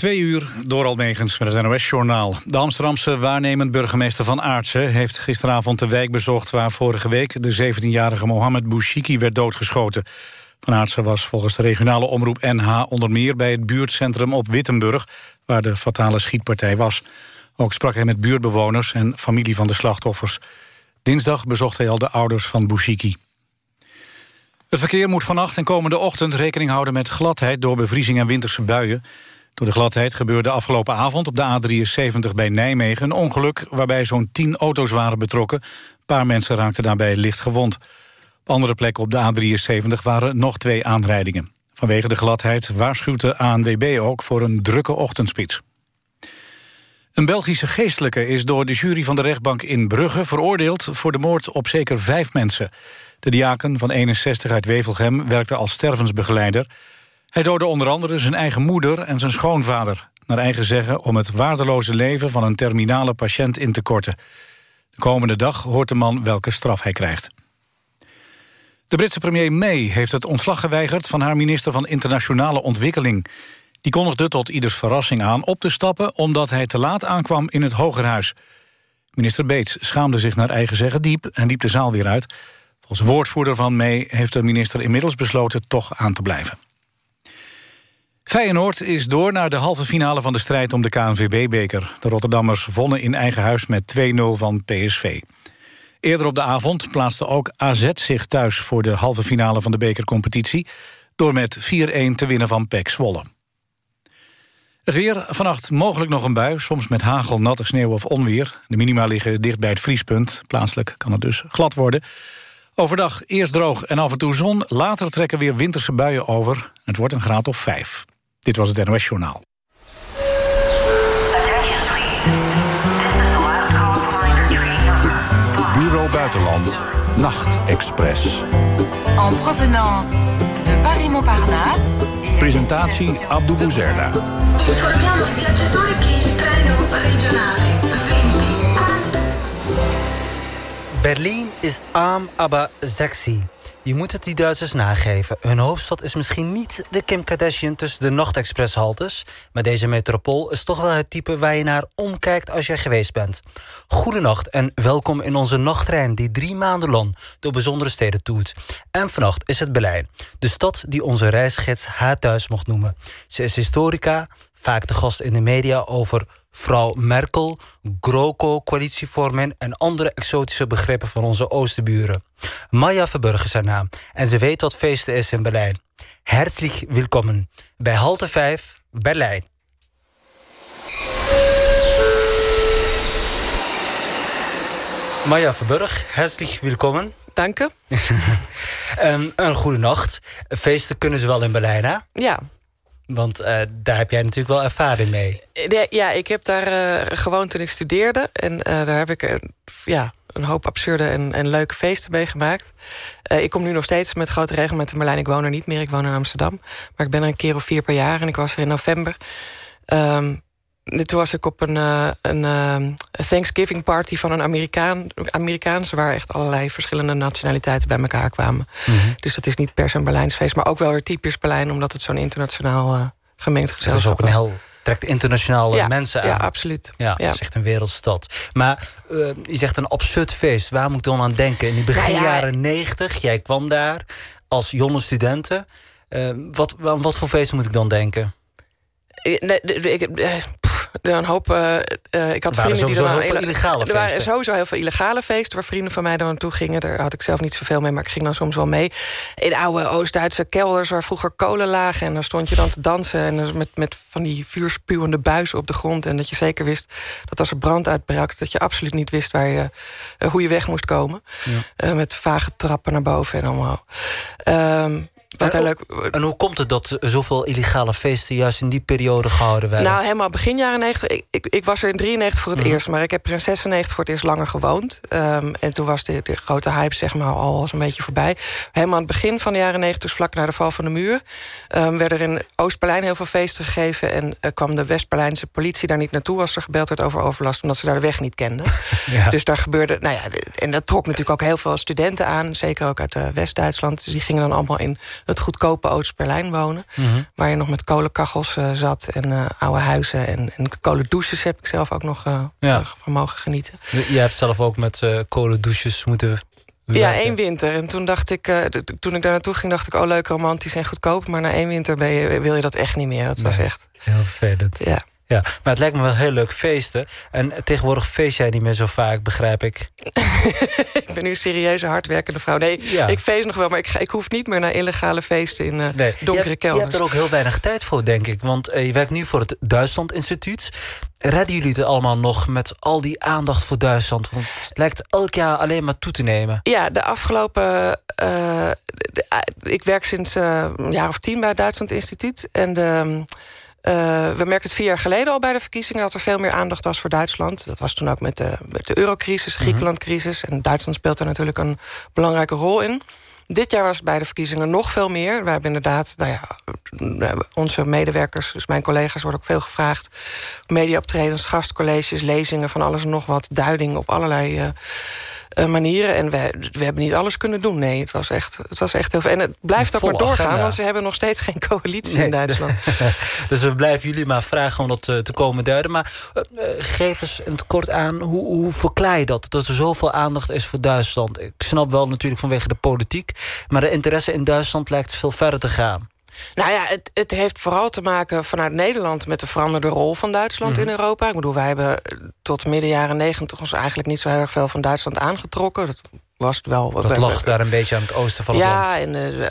Twee uur door Almegens met het NOS-journaal. De Amsterdamse waarnemend burgemeester Van Aartsen... heeft gisteravond de wijk bezocht waar vorige week... de 17-jarige Mohamed Bouchiki werd doodgeschoten. Van Aartsen was volgens de regionale omroep NH... onder meer bij het buurtcentrum op Wittenburg... waar de fatale schietpartij was. Ook sprak hij met buurtbewoners en familie van de slachtoffers. Dinsdag bezocht hij al de ouders van Bouchiki. Het verkeer moet vannacht en komende ochtend rekening houden met gladheid... door bevriezing en winterse buien... Door de gladheid gebeurde afgelopen avond op de A73 bij Nijmegen... een ongeluk waarbij zo'n 10 auto's waren betrokken. Een paar mensen raakten daarbij licht gewond. Op andere plekken op de A73 waren nog twee aanrijdingen. Vanwege de gladheid waarschuwt de ANWB ook voor een drukke ochtendspits. Een Belgische geestelijke is door de jury van de rechtbank in Brugge... veroordeeld voor de moord op zeker vijf mensen. De diaken van 61 uit Wevelgem werkte als stervensbegeleider... Hij doodde onder andere zijn eigen moeder en zijn schoonvader... naar eigen zeggen om het waardeloze leven van een terminale patiënt in te korten. De komende dag hoort de man welke straf hij krijgt. De Britse premier May heeft het ontslag geweigerd... van haar minister van Internationale Ontwikkeling. Die kondigde tot ieders verrassing aan op te stappen... omdat hij te laat aankwam in het Hogerhuis. Minister Bates schaamde zich naar eigen zeggen diep... en liep de zaal weer uit. Volgens woordvoerder van May heeft de minister inmiddels besloten... toch aan te blijven. Feyenoord is door naar de halve finale van de strijd om de KNVB-beker. De Rotterdammers wonnen in eigen huis met 2-0 van PSV. Eerder op de avond plaatste ook AZ zich thuis... voor de halve finale van de bekercompetitie... door met 4-1 te winnen van PEC Zwolle. Het weer, vannacht mogelijk nog een bui, soms met hagel, natte sneeuw of onweer. De minima liggen dicht bij het vriespunt. Plaatselijk kan het dus glad worden. Overdag eerst droog en af en toe zon. Later trekken weer winterse buien over. Het wordt een graad of 5. Dit was het NOS Journaal. Bureau Buitenland, Nachtexpress. En provenance de Paris-Montparnasse. Presentatie Abdou Bouzerda. Informiamo i viaggiatori che il treno regionale 20 Berlin is arm, aber sexy. Je moet het die Duitsers nageven. Hun hoofdstad is misschien niet de Kim Kardashian tussen de nachtexpresshaltes... maar deze metropool is toch wel het type waar je naar omkijkt als jij geweest bent. Goedenacht en welkom in onze nachttrein die drie maanden lang door bijzondere steden toert. En vannacht is het Berlijn, de stad die onze reisgids haar thuis mocht noemen. Ze is historica, vaak de gast in de media over vrouw Merkel, GroKo, coalitievorming... en andere exotische begrippen van onze oosterburen. Maya Verburg is haar naam en ze weet wat feesten is in Berlijn. Herzlich willkommen bij Halte 5, Berlijn. Maya Verburg, herzlich willkommen. Dank je. um, een goede nacht. Feesten kunnen ze wel in Berlijn, hè? Ja, want uh, daar heb jij natuurlijk wel ervaring mee. Ja, ik heb daar uh, gewoond toen ik studeerde. En uh, daar heb ik ja, een hoop absurde en, en leuke feesten meegemaakt. ik kom nu nog steeds met grote regelmaat in Berlijn. Ik woon er niet meer, ik woon in Amsterdam. Maar ik ben er een keer of vier per jaar en ik was er in november. Um, toen was ik op een, een, een Thanksgiving party van een Amerikaan, Amerikaanse... waar echt allerlei verschillende nationaliteiten bij elkaar kwamen. Mm -hmm. Dus dat is niet per se een Berlijns feest... maar ook wel weer typisch Berlijn... omdat het zo'n internationaal uh, gemengd gezelschap is. Het is ook een heel trekt internationale ja, mensen aan. Ja, absoluut. Ja, ja. het is echt een wereldstad. Maar uh, je zegt een absurd feest. Waar moet ik dan aan denken? In de begin ja, jaren negentig, jij kwam daar als jonge studenten. Uh, wat, wat voor feest moet ik dan denken? Nee, ik, een hoop... Uh, uh, ik had er vrienden die dan heel veel illegale feesten. Er waren sowieso heel veel illegale feesten... waar vrienden van mij dan naartoe gingen. Daar had ik zelf niet zoveel mee, maar ik ging dan soms wel mee. In oude Oost-Duitse kelders waar vroeger kolen lagen... en dan stond je dan te dansen en met, met van die vuurspuwende buizen op de grond... en dat je zeker wist dat als er brand uitbrak... dat je absoluut niet wist waar je, uh, hoe je weg moest komen. Ja. met vage trappen naar boven en allemaal. Um, wat en, leuk... en hoe komt het dat zoveel illegale feesten... juist in die periode gehouden werden? Nou, helemaal begin jaren 90. Ik, ik, ik was er in 93 voor het Mhm. eerst... maar ik heb er in 96 voor het eerst langer gewoond. Um, en toen was de, de, grote hype zeg maar, al een beetje voorbij. Helemaal aan het begin van de jaren 90, dus vlak na de val van de muur... Um, werden er in Oost-Berlijn heel veel feesten gegeven... en uh, kwam de West-Berlijnse politie daar niet naartoe... als er gebeld werd over overlast, omdat ze daar de weg niet kenden. Ja. Dus daar gebeurde... Nou ja, en dat trok natuurlijk ook heel veel studenten aan... zeker ook uit uh, West-Duitsland. Dus die gingen dan allemaal in het goedkope Oost-Berlijn wonen. Mhm. Waar je nog met kolenkachels uh, zat en uh, oude huizen. En, en kolendouches heb ik zelf ook nog uh, Ja. van mogen genieten. Je hebt zelf ook met eh kolendouches moeten Ja, één winter. En toen dacht ik, eh, toen ik daar naartoe ging, dacht ik... oh, leuk, romantisch en goedkoop. Maar na één winter ben je, wil je dat echt niet meer. Dat was echt, Heel vervelend. ja. Ja, maar het lijkt me wel heel leuk feesten. En tegenwoordig feest jij niet meer zo vaak, begrijp ik. ik ben nu een serieuze, hardwerkende vrouw. Nee, Ja. ik feest nog wel, maar ik, ik hoef niet meer naar illegale feesten in eh, Nee, donkere je, je hebt er ook heel weinig tijd voor, denk ik. Want eh, je werkt nu voor het Duitsland Instituut. Redden jullie het allemaal nog met al die aandacht voor Duitsland? Want het lijkt elk jaar alleen maar toe te nemen. Ja, de afgelopen... eh, de- ik werk sinds een jaar of tien bij het Duitsland Instituut. En de, eh, we merkten het vier jaar geleden al bij de verkiezingen... dat er veel meer aandacht was voor Duitsland. Dat was toen ook met de, met de eurocrisis, Griekenlandcrisis. En Duitsland speelt daar natuurlijk een belangrijke rol in. Dit jaar was het bij de verkiezingen nog veel meer. We hebben inderdaad, nou ja, onze medewerkers, dus mijn collega's, worden ook veel gevraagd. Mediaoptredens, gastcolleges, lezingen van alles en nog wat, duiding op allerlei eh, manieren. En we, we hebben niet alles kunnen doen. Nee, het was echt, het was echt heel veel. En het blijft ook Vol maar doorgaan, agenda. want ze hebben nog steeds geen coalitie Nee, in Duitsland. dus we blijven jullie maar vragen om dat eh, te komen duiden. Maar eh, eh, geef eens het kort aan, hoe, hoe verklaar je dat? Dat er zoveel aandacht is voor Duitsland. Ik snap wel natuurlijk vanwege de politiek. Maar de interesse in Duitsland lijkt veel verder te gaan. Nou ja, het, het heeft vooral te maken vanuit Nederland... met de veranderde rol van Duitsland Mhm. in Europa. Ik bedoel, wij hebben eh, tot midden jaren negentig... ons eigenlijk niet zo heel erg veel van Duitsland aangetrokken. Dat was het wel. Dat lag daar een beetje aan het oosten van het ja, land. en eh,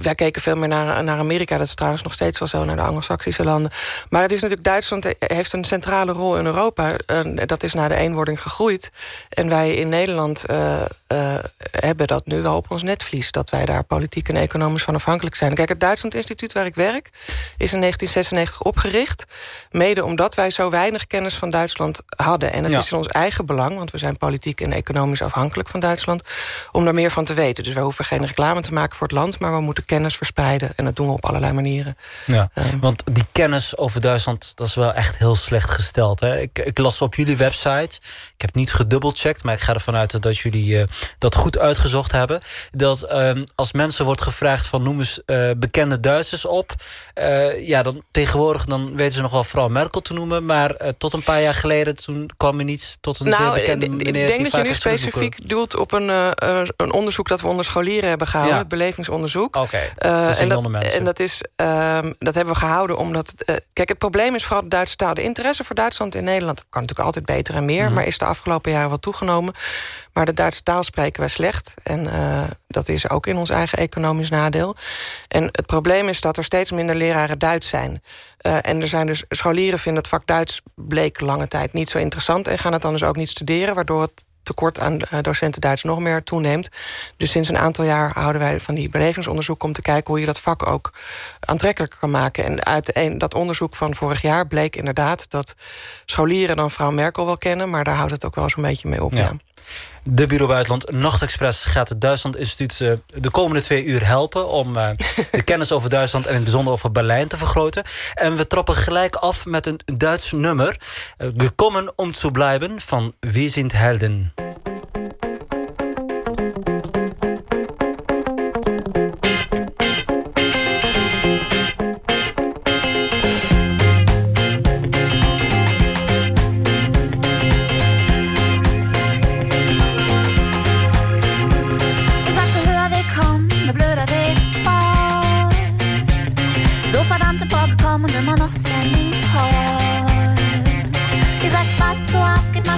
wij keken veel meer naar, naar Amerika. Dat is trouwens nog steeds wel zo, naar de Anglo-Saxische landen. Maar het is natuurlijk, Duitsland heeft een centrale rol in Europa. En dat is na de eenwording gegroeid. En wij in Nederland eh, eh, hebben dat nu wel op ons netvlies. Dat wij daar politiek en economisch van afhankelijk zijn. Kijk, het Duitsland Instituut waar ik werk... is in 1996 opgericht. Mede omdat wij zo weinig kennis van Duitsland hadden. En het Ja. is in ons eigen belang... want we zijn politiek en economisch afhankelijk van Duitsland... om daar meer van te weten. Dus wij hoeven geen reclame te maken voor het land... maar we moeten kennis verspreiden. En dat doen we op allerlei manieren. Ja, Ehm. want die kennis over Duitsland, dat is wel echt heel slecht gesteld. Hè? Ik, ik las op jullie website, ik heb niet gedubbelcheckt... maar ik ga ervan uit dat jullie eh, dat goed uitgezocht hebben... dat ehm, als mensen wordt gevraagd van noem eens eh, bekende Duitsers op... eh, ja, dan tegenwoordig dan weten ze nog wel vooral Merkel te noemen... maar tot een paar jaar geleden toen kwam er niets tot een zeer Nou, bekende ik- meneer... ik denk dat je nu specifiek doelt op een, eh, eh, een onderzoek... dat we onder scholieren hebben gehouden, Ja. het belevingsonderzoek. Oké, Eh, en, dat, en dat, is, ehm, dat hebben we gehouden omdat... kijk, het probleem is vooral de Duitse taal. De interesse voor Duitsland in Nederland kan natuurlijk altijd beter en meer... Mhm. maar is de afgelopen jaren wat toegenomen. Maar de Duitse taal spreken wij slecht. En dat is ook in ons eigen economisch nadeel. En het probleem is dat er steeds minder leraren Duits zijn. En er zijn dus scholieren vinden het vak Duits... bleek lange tijd niet zo interessant... en gaan het dan dus ook niet studeren... waardoor het tekort aan eh, docenten Duits nog meer toeneemt. Dus sinds een aantal jaar houden wij van die belevingsonderzoek... om te kijken hoe je dat vak ook aantrekkelijker kan maken. En uit een, dat onderzoek van vorig jaar bleek inderdaad... dat scholieren dan vrouw Merkel wel kennen... maar daar houdt het ook wel zo'n beetje mee op. Ja. Ja. De Bureau Buitenland Nachtexpress gaat het Duitsland Instituut eh, de komende twee uur helpen... om eh, de kennis over Duitsland en in het bijzonder over Berlijn te vergroten. En we trappen gelijk af met een Duits nummer. Eh, Gekommen om te blijven van Wie sind Helden.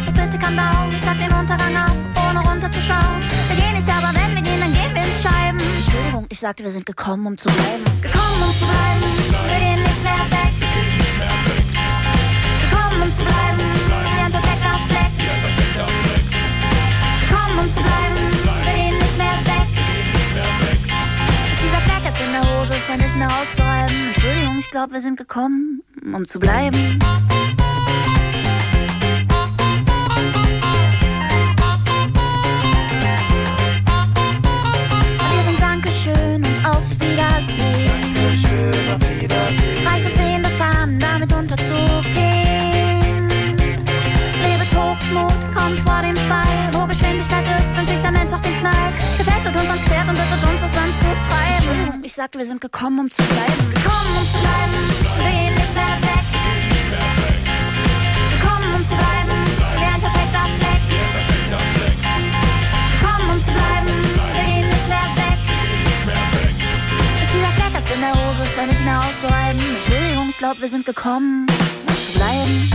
Was bitte kann dauern. Ich sag den Untergang ab, ohne runterzuschauen. Wir gehen nicht, aber wenn wir gehen, dann gehen wir in Scheiben. Entschuldigung, ich sagte, wir sind gekommen, um zu bleiben. Gekommen, um zu bleiben, wir gehen nicht mehr weg. Gekommen, um zu bleiben, wie ein perfekter Fleck. Gekommen, um zu bleiben, wir gehen nicht mehr weg. Ist dieser Fleck ist in der Hose, ist nicht mehr auszureiben. Entschuldigung, ich glaube, wir sind gekommen, um zu bleiben. Wiedersehen. Reicht uns wehende Fahnen, damit unterzugehen. Lebet Hochmut, kommt vor dem Fall. Wo Geschwindigkeit ist, wünscht sich der Mensch auch den Knall. Gefesselt uns ans Pferd und bittet uns, es anzutreiben. Entschuldigung, ich sagte, wir sind gekommen, um zu bleiben. Gekommen, um zu bleiben, gehen nicht mehr weg. In der Hose, ist er nicht mehr auszuhalten. Entschuldigung, ich glaube, wir sind gekommen, um zu bleiben.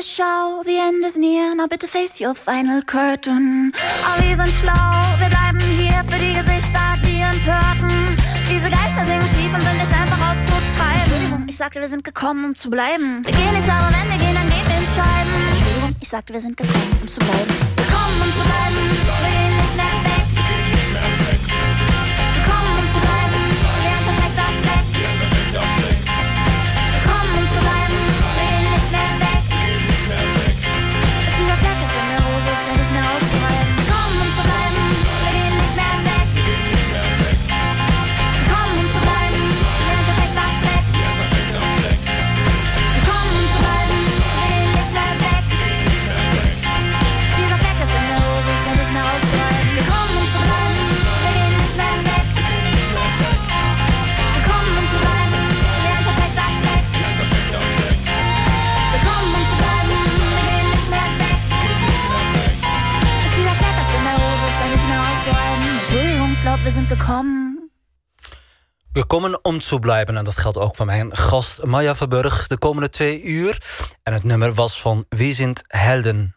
Schau, the end is near, now bitte face your final curtain. Aber wir sind schlau, wir bleiben hier für die Gesichter, empörten. Diese Geister singen schief und sind nicht einfach auszutreiben. Entschuldigung, ich sagte, wir sind gekommen, um zu bleiben. Wir gehen nicht, aber wenn wir gehen, dann gehen wir in Scheiben. Entschuldigung, ich sagte, wir sind gekommen, um zu bleiben. Gekommen, um zu bleiben, Gekomen om te blijven. En dat geldt ook voor mijn gast Maya Verburg de komende twee uur. En het nummer was van Wie zijn Helden.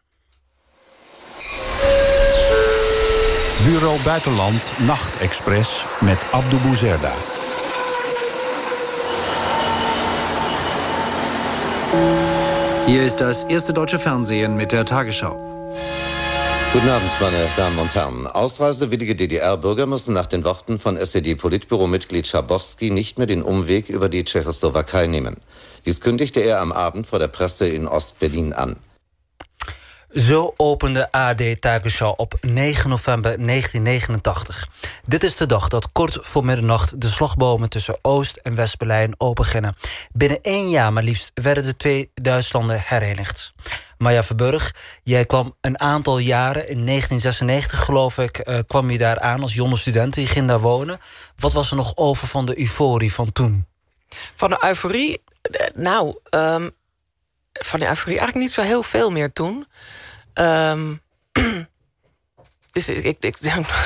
Bureau Buitenland Nachtexpress met Abdou Bouzerda. Hier ist das erste deutsche Fernsehen mit der Tagesschau. Guten Abend, meine Damen und Herren. Ausreisewillige DDR-Bürger müssen nach den Worten von SED-Politbüro-Mitglied Schabowski nicht mehr den Umweg über die Tschechoslowakei nehmen. Dies kündigte er am Abend vor der Presse in Ost-Berlin an. Zo opende AD Tagesschau op 9 november 1989. Dit is de dag dat kort voor middernacht de slagbomen tussen Oost- en West-Berlijn opengingen. Binnen één jaar maar liefst werden de twee Duitslanden herenigd. Maya Verburg, jij kwam een aantal jaren, in 1996 geloof ik, eh, kwam je daar aan als jonge student. Je ging daar wonen. Wat was er nog over van de euforie van toen? Van de euforie, eh, nou, ehm, van de euforie eigenlijk niet zo heel veel meer toen. Ehm, dus ik, ik,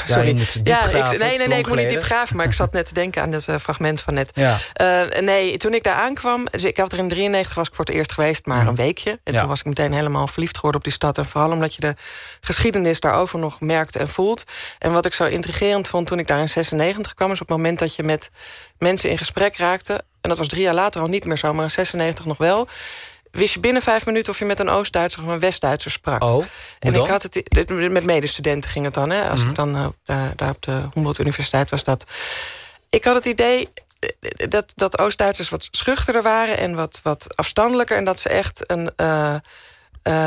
sorry. ja, ik, nee, nee, ik moet niet diep graven, maar ik zat net te denken aan dat eh, fragment van net. Ja. Eh, nee, toen ik daar aankwam, dus ik had er in 93 was ik voor het eerst geweest, maar een weekje. En Ja. toen was ik meteen helemaal verliefd geworden op die stad. En vooral omdat je de geschiedenis daarover nog merkt en voelt. En wat ik zo intrigerend vond toen ik daar in 96 kwam, is op het moment dat je met mensen in gesprek raakte. En dat was drie jaar later al niet meer zo, maar in 96 nog wel. Wist je binnen vijf minuten of je met een Oost-Duitser of een West-Duitser sprak. Oh, En ik had het, met medestudenten ging het dan. Hè? Als Mhm. ik dan eh, daar, daar op de Humboldt Universiteit was dat. Ik had het idee eh, dat, dat Oost-Duitsers wat schuchterder waren... en wat, wat afstandelijker. En dat ze echt een... eh,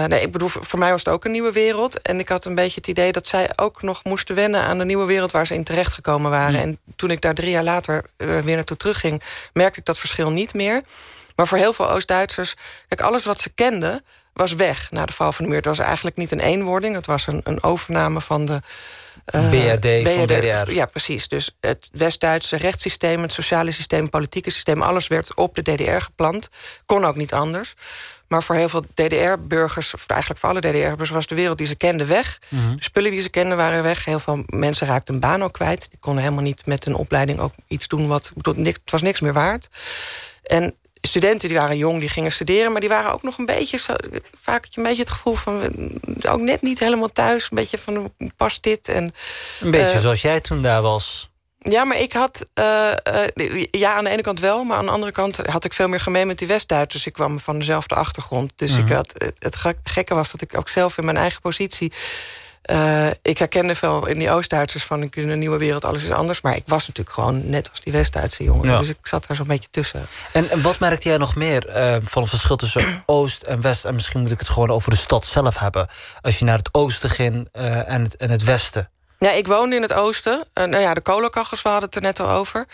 nee, ik bedoel, voor mij was het ook een nieuwe wereld. En ik had een beetje het idee dat zij ook nog moesten wennen... aan de nieuwe wereld waar ze in terechtgekomen waren. En toen ik daar drie jaar later weer naartoe terugging... merkte ik dat verschil niet meer. Maar voor heel veel Oost-Duitsers... Kijk, alles wat ze kenden was weg na de val van de muur. Het was eigenlijk niet een eenwording. Het was een, een overname van de... eh, BRD van DDR. Ja, precies. Dus het West-Duitse rechtssysteem, het sociale systeem... het politieke systeem, alles werd op de DDR geplant. Kon ook niet anders. Maar voor heel veel DDR-burgers, of eigenlijk voor alle DDR-burgers... was de wereld die ze kenden weg. Mhm. De spullen die ze kenden waren weg. Heel veel mensen raakten een baan ook kwijt. Die konden helemaal niet met een opleiding ook iets doen... wat ik bedoel, niks, het was niks meer waard. En studenten die waren jong, die gingen studeren... maar die waren ook nog een beetje... Zo, vaak had je een beetje het gevoel van... ook net niet helemaal thuis. Een beetje van, past dit? En, Een beetje eh, zoals jij toen daar was. ja, maar ik had... eh, eh, ja, aan de ene kant wel, maar aan de andere kant had ik veel meer gemeen met die West-Duitsers. Ik kwam van dezelfde achtergrond. Dus Mhm. ik had, het, het gek- gekke was dat ik ook zelf in mijn eigen positie... eh, ik herkende veel in die Oost-Duitsers van ik in een nieuwe wereld, alles is anders. Maar ik was natuurlijk gewoon net als die West-Duitse jongeren. Ja. Dus ik zat daar zo'n beetje tussen. En, en wat merkte jij nog meer eh, van het verschil tussen Oost en West? En misschien moet ik het gewoon over de stad zelf hebben. Als je naar het oosten ging eh, en, het, en het westen. Ja, ik woonde in het oosten. Uh, nou ja, de kolenkachels, we hadden het er net al over.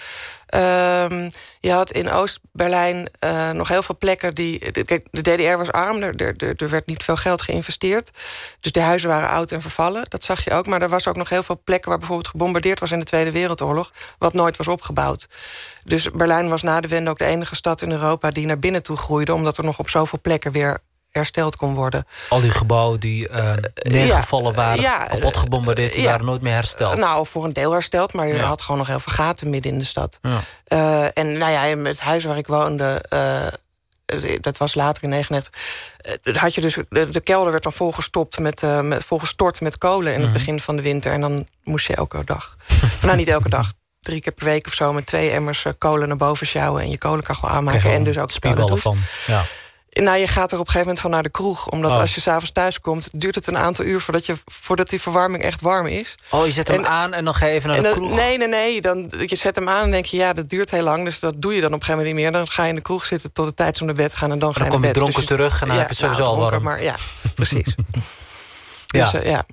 Ehm, je had in Oost-Berlijn uh, nog heel veel plekken die... Kijk, de DDR was arm, er, er, er, werd niet veel geld geïnvesteerd. Dus de huizen waren oud en vervallen, dat zag je ook. Maar er was ook nog heel veel plekken waar bijvoorbeeld gebombardeerd was... in de Tweede Wereldoorlog, wat nooit was opgebouwd. Dus Berlijn was na de wende ook de enige stad in Europa... die naar binnen toe groeide, omdat er nog op zoveel plekken weer hersteld kon worden. Al die gebouwen die uh, neergevallen ja, waren, ja, kapot gebombardeerd... die ja, waren nooit meer hersteld. Nou, voor een deel hersteld, maar je had gewoon nog heel veel gaten midden in de stad. Uh, en nou ja, het huis waar ik woonde... Uh, dat was later in 99. had je dus, de, de, kelder werd dan volgestopt met, met, volgestort met kolen in het mhm. begin van de winter. En dan moest je elke dag. nou, niet elke dag. Drie keer per week of zo met twee emmers kolen naar boven sjouwen... en je kolenkachel aanmaken en dus ook spieballen van. Ja. Nou, je gaat er op een gegeven moment van naar de kroeg. Omdat oh. als je s'avonds thuis komt, duurt het een aantal uur... voordat, je, voordat die verwarming echt warm is. Oh, je zet hem aan en dan ga je even naar de kroeg? Nee, nee, nee. Dan, je zet hem aan en denk je, ja, dat duurt heel lang. Dus dat doe je dan op een gegeven moment niet meer. Dan ga je in de kroeg zitten tot de tijd om naar bed te gaan... en dan ga je dan naar bed. Dan kom je dronken dus terug en dan heb je het sowieso nou, al warm. Maar, ja, precies. Ja. Dus, ja.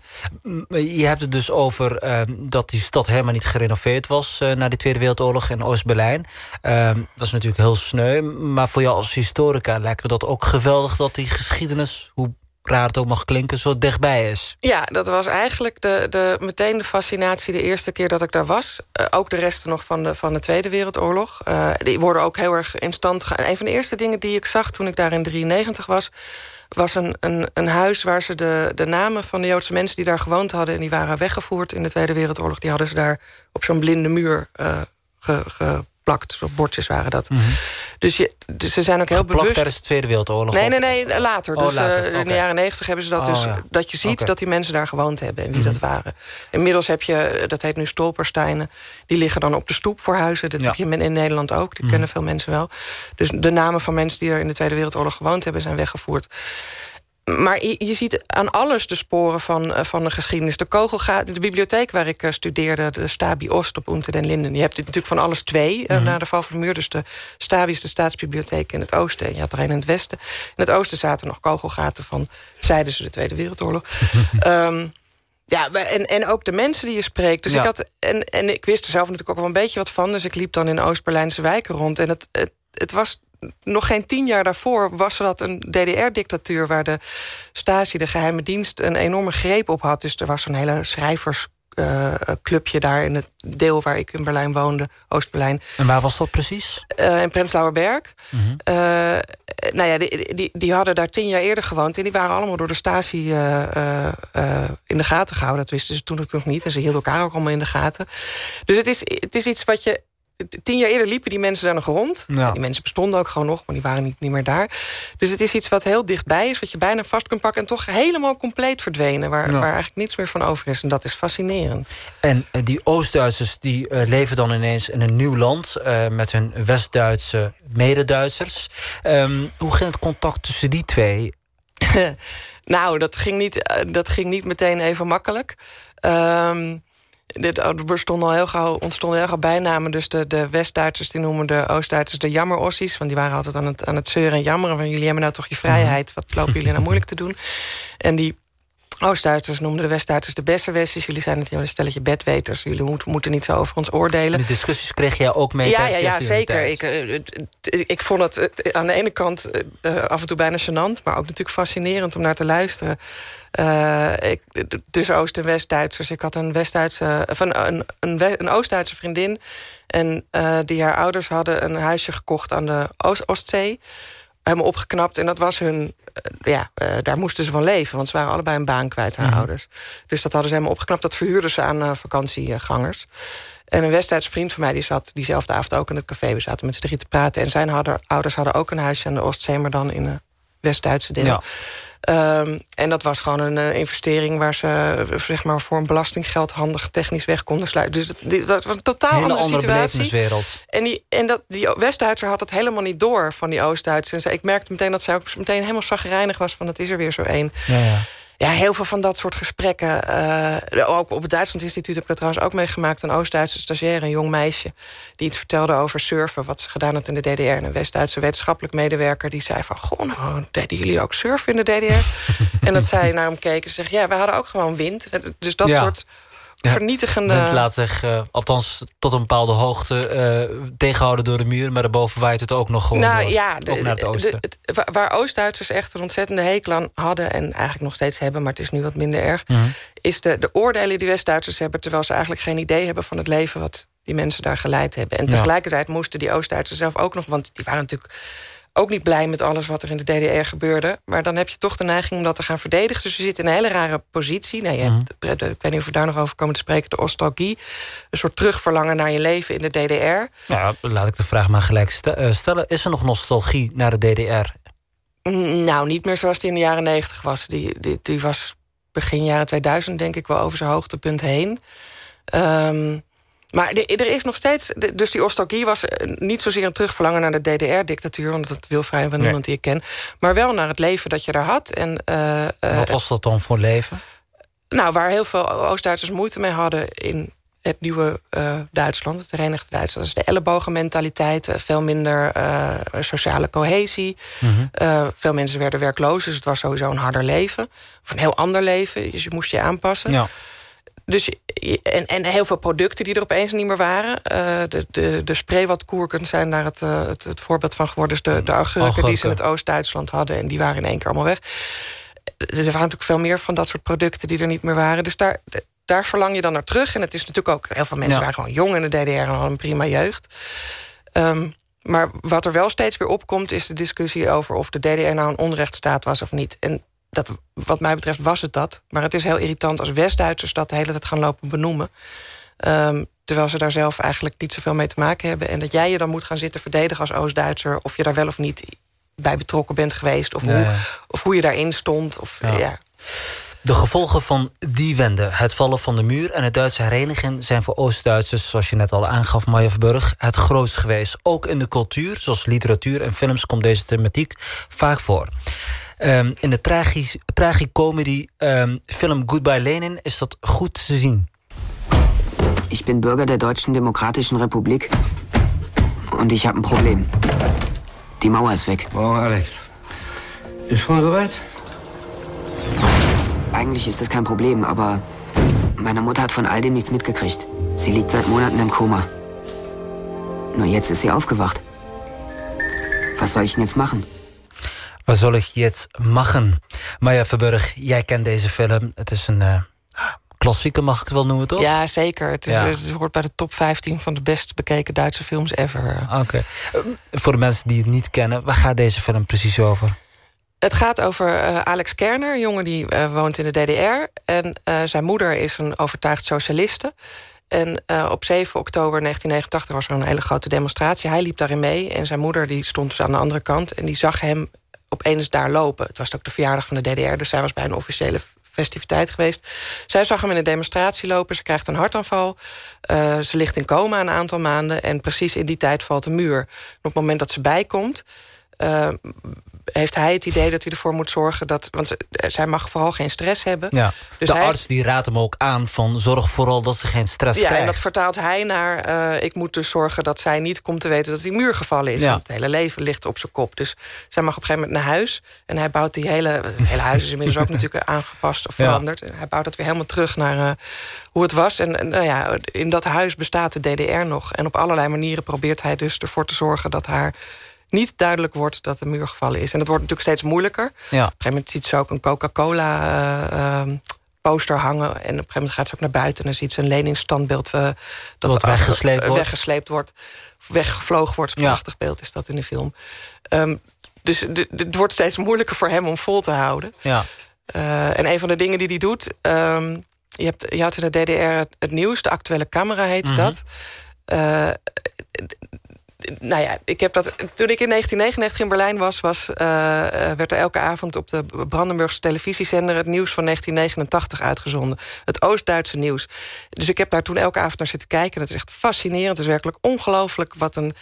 Je hebt het dus over uh, dat die stad helemaal niet gerenoveerd was... Uh, na de Tweede Wereldoorlog in Oost-Berlijn. Ehm, dat is natuurlijk heel sneu. Maar voor jou als historica lijkt me dat ook geweldig... dat die geschiedenis, hoe raar het ook mag klinken, zo dichtbij is. Ja, dat was eigenlijk de, de, meteen de fascinatie de eerste keer dat ik daar was. Uh, ook de resten nog van de, van de Tweede Wereldoorlog. Uh, die worden ook heel erg in stand. Een van de eerste dingen die ik zag toen ik daar in 93 was was een, een, een huis waar ze de, de namen van de Joodse mensen... die daar gewoond hadden en die waren weggevoerd in de Tweede Wereldoorlog... die hadden ze daar op zo'n blinde muur uh, ge, geplakt. Bordjes waren dat. Mm -hmm. dus, je, dus ze zijn ook heel Geplakt bewust... tijdens de Tweede Wereldoorlog? Nee, nee, nee, later. Oh, dus later. Uh, Okay. in de jaren negentig hebben ze dat oh, dus... Ja. dat je ziet okay. dat die mensen daar gewoond hebben en wie mm -hmm. dat waren. Inmiddels heb je, dat heet nu stolpersteinen... die liggen dan op de stoep voor huizen. Dat ja. heb je in Nederland ook, die mm -hmm. kennen veel mensen wel. Dus de namen van mensen die er in de Tweede Wereldoorlog gewoond hebben... zijn weggevoerd maar je, je, ziet aan alles de sporen van, uh, van de geschiedenis. De kogelgaten, de bibliotheek waar ik uh, studeerde... de Stabi Oost op Unter den Linden. Je hebt natuurlijk van alles twee mm -hmm. na de val van de muur. Dus de Stabi is de staatsbibliotheek in het oosten. En je had er een in het westen. In het oosten zaten nog kogelgaten van... zeiden ze de Tweede Wereldoorlog. um, ja, en, en ook de mensen die je spreekt. Dus ja. ik had, en, en ik wist er zelf natuurlijk ook wel een beetje wat van. Dus ik liep dan in Oost-Berlijnse wijken rond. En het, het, het was nog geen tien jaar daarvoor was dat een DDR-dictatuur... waar de Stasi, de geheime dienst, een enorme greep op had. Dus er was een hele schrijversclubje uh, daar in het deel waar ik in Berlijn woonde, Oost-Berlijn. En waar was dat precies? Uh, in Prenzlauer Berg. Mm -hmm. uh, nou ja, die, die, die, hadden daar tien jaar eerder gewoond... en die waren allemaal door de Stasi in de gaten gehouden. Dat wisten ze toen ook nog niet. En ze hielden elkaar ook allemaal in de gaten. Dus het is, het is iets wat je tien jaar eerder liepen die mensen daar nog rond. Ja. Die mensen bestonden ook gewoon nog, maar die waren niet, niet meer daar. Dus het is iets wat heel dichtbij is, wat je bijna vast kunt pakken... en toch helemaal compleet verdwenen, waar, ja. waar eigenlijk niets meer van over is. En dat is fascinerend. En uh, die Oost-Duitsers die uh, leven dan ineens in een nieuw land... Uh, met hun West-Duitse mede-Duitsers. Um, hoe ging het contact tussen die twee? nou, dat ging, niet, dat ging niet meteen even makkelijk... Um, er bestonden al heel gauw, ontstonden heel gauw bijnamen. Dus de, de West-Duitsers die noemen de Oost-Duitsers de jammerossies. Want die waren altijd aan het, aan het zeuren en jammeren. Van jullie hebben nou toch je vrijheid. Wat lopen jullie nou moeilijk te doen? En die Oost-Duitsers noemden de West-Duitsers de Besserwessers. Jullie zijn het een stelletje bedweters. Jullie moet, moeten niet zo over ons oordelen. De discussies kreeg jij ook mee? Ja, ja, ja zeker. Ik, uh, ik vond het aan de ene kant uh, af en toe bijna gênant... maar ook natuurlijk fascinerend om naar te luisteren. Uh, ik, tussen Oost- en West-Duitsers. Ik had een, West-Duitse, van een, een, een Oost-Duitse vriendin... en uh, die haar ouders hadden een huisje gekocht aan de Oost Oostzee. Helemaal opgeknapt. En dat was hun... Uh, ja, daar moesten ze van leven. Want ze waren allebei een baan kwijt, haar mm. ouders. Dus dat hadden ze helemaal opgeknapt. Dat verhuurden ze aan vakantiegangers. En een West-Duitse vriend van mij die zat diezelfde avond ook in het café. We zaten met z'n drie te praten. En zijn hadden, ouders hadden ook een huisje aan de Oostzee... maar dan in de West-Duitse deel. Ja. Um, en dat was gewoon een uh, investering waar ze zeg maar, voor een belastinggeld handig technisch weg konden sluiten. Dus dat, die, dat was een totaal Hele andere, andere situatie. En, die, en dat, die West-Duitser had het helemaal niet door van die Oost-Duitsers. Ik merkte meteen dat zij ook meteen helemaal zagrijnig was van het is er weer zo één. Ja, ja. Ja, heel veel van dat soort gesprekken. Uh, ook op het Duitsland Instituut heb ik dat trouwens ook meegemaakt. Een Oost-Duitse stagiair, een jong meisje... die iets vertelde over surfen, wat ze gedaan had in de DDR. En een West-Duitse wetenschappelijk medewerker die zei van... goh, nou, deden jullie ook surfen in de DDR? en dat zij naar hem keken en zegt... ja, we hadden ook gewoon wind. Dus dat ja. soort vernietigende... Het laat zich, uh, althans tot een bepaalde hoogte... Uh, tegenhouden door de muur, maar daarboven waait het ook nog gewoon nou, door, ja, de, naar het oosten. De, waar Oost-Duitsers echt een ontzettende hekel aan hadden... en eigenlijk nog steeds hebben, maar het is nu wat minder erg... Mhm. is de, de oordelen die West-Duitsers hebben... terwijl ze eigenlijk geen idee hebben van het leven... wat die mensen daar geleid hebben. En tegelijkertijd moesten die Oost-Duitsers zelf ook nog... want die waren natuurlijk ook niet blij met alles wat er in de DDR gebeurde. Maar dan heb je toch de neiging om dat te gaan verdedigen. Dus je zit in een hele rare positie. Nou, je Mhm. hebt, ik weet niet of we daar nog over komen te spreken... de nostalgie, een soort terugverlangen naar je leven in de DDR. Ja, laat ik de vraag maar gelijk eh, stellen. Is er nog nostalgie naar de DDR? Mm, Nou, niet meer zoals die in de jaren negentig was. Die, die, die was begin jaren 2000 denk ik wel over zijn hoogtepunt heen. Ehm, maar de- er is nog steeds... de- Dus die nostalgie was eh, niet zozeer een terugverlangen naar de DDR-dictatuur... want dat wil vrij wel Nee. niemand die ik ken. Maar wel naar het leven dat je daar had. En, eh, eh, Wat was dat dan voor leven? nou, waar heel veel Oost-Duitsers moeite mee hadden... in het nieuwe Duitsland, het Verenigde Duitsland. Dus de ellebogenmentaliteit, veel minder sociale cohesie. Mhm. Veel mensen werden werkloos, dus het was sowieso een harder leven. Of een heel ander leven, dus je moest je aanpassen. Ja. Dus, en, en heel veel producten die er opeens niet meer waren. Eh, de, de, de spreewatkoerken zijn daar het, eh, het, het voorbeeld van geworden. Dus de, de augurken die ze in het Oost-Duitsland hadden... en die waren in één keer allemaal weg. Er waren natuurlijk veel meer van dat soort producten die er niet meer waren. Dus daar, daar verlang je dan naar terug. En het is natuurlijk ook... heel veel mensen Ja. waren gewoon jong in de DDR... en hadden een prima jeugd. Ehm, maar wat er wel steeds weer opkomt... is de discussie over of de DDR nou een onrechtsstaat was of niet. En dat, wat mij betreft was het dat. Maar het is heel irritant als West-Duitsers dat de hele tijd gaan lopen benoemen. Ehm, terwijl ze daar zelf eigenlijk niet zoveel mee te maken hebben. En dat jij je dan moet gaan zitten verdedigen als Oost-Duitser... of je daar wel of niet bij betrokken bent geweest... of, hoe, of hoe je daarin stond. Of, Ja. ja. De gevolgen van die wende, het vallen van de muur... en het Duitse herenigen zijn voor Oost-Duitsers... zoals je net al aangaf, Verburg, het grootst geweest. Ook in de cultuur, zoals literatuur en films... komt deze thematiek vaak voor. Ehm, in de tragisch- tragicomedy ehm, film Goodbye Lenin... is dat goed te zien. Ich bin Bürger der Deutschen Demokratischen Republik und ich habe ein Problem. Die Mauer ist weg. Morgen, Alex. Ist schon soweit? Eigentlich ist das kein Problem, aber meine Mutter hat von all dem nichts mitgekriegt. Sie liegt seit Monaten im Koma. Nur jetzt ist sie aufgewacht. Was soll ich denn jetzt machen? Wat zal ik jetzt machen? Maya Verburg, jij kent deze film. Het is een eh klassieker, mag ik het wel noemen, toch? ja, zeker. Het, is, Ja. het hoort bij de top 15 van de best bekeken Duitse films ever. Oké. Eh, Voor de mensen die het niet kennen, waar gaat deze film precies over? Het gaat over eh, Alex Kerner, een jongen die eh, woont in de DDR. En eh, zijn moeder is een overtuigd socialiste. En eh, op 7 oktober 1989 was er een hele grote demonstratie. Hij liep daarin mee en zijn moeder die stond dus aan de andere kant... en die zag hem opeens daar lopen. Het was ook de verjaardag van de DDR, dus zij was bij een officiële festiviteit geweest. Zij zag hem in een demonstratie lopen, ze krijgt een hartaanval. Eh, ze ligt in coma een aantal maanden... en precies in die tijd valt de muur. Op het moment dat ze bijkomt... eh, heeft hij het idee dat hij ervoor moet zorgen dat... want zij mag vooral geen stress hebben. Ja. Dus de hij arts die raadt hem ook aan van zorg vooral dat ze geen stress ja, krijgt. en dat vertaalt hij naar... eh, ik moet dus zorgen dat zij niet komt te weten dat die muur gevallen is. Ja. Want het hele leven ligt op zijn kop. Dus zij mag op een gegeven moment naar huis. En hij bouwt die hele... Het hele huis is inmiddels ook natuurlijk aangepast of Ja. veranderd. En hij bouwt het weer helemaal terug naar eh, hoe het was. En, en, nou ja, in dat huis bestaat de DDR nog. En op allerlei manieren probeert hij dus ervoor te zorgen... dat haar niet duidelijk wordt dat de muur gevallen is. En dat wordt natuurlijk steeds moeilijker. Ja. Op een gegeven moment ziet ze ook een Coca-Cola eh, ehm, poster hangen. En op een gegeven moment gaat ze ook naar buiten... en dan ziet ze een leningsstandbeeld uh, dat Wat weggesleept wordt. weggesleept wordt. Weggevlogen wordt. Een Ja. prachtig beeld is dat in de film. Ehm, dus het wordt steeds moeilijker voor hem om vol te houden. Ja. Uh, en een van de dingen die hij doet... ehm, je, hebt, je had in de DDR het, het nieuws, de actuele camera heette Mhm. dat. Uh, nou ja, ik heb dat, toen ik in 1999 in Berlijn was... was uh, werd er elke avond op de Brandenburgse televisiezender... het nieuws van 1989 uitgezonden. Het Oost-Duitse nieuws. Dus ik heb daar toen elke avond naar zitten kijken. Dat is echt fascinerend. Het is werkelijk ongelooflijk wat een...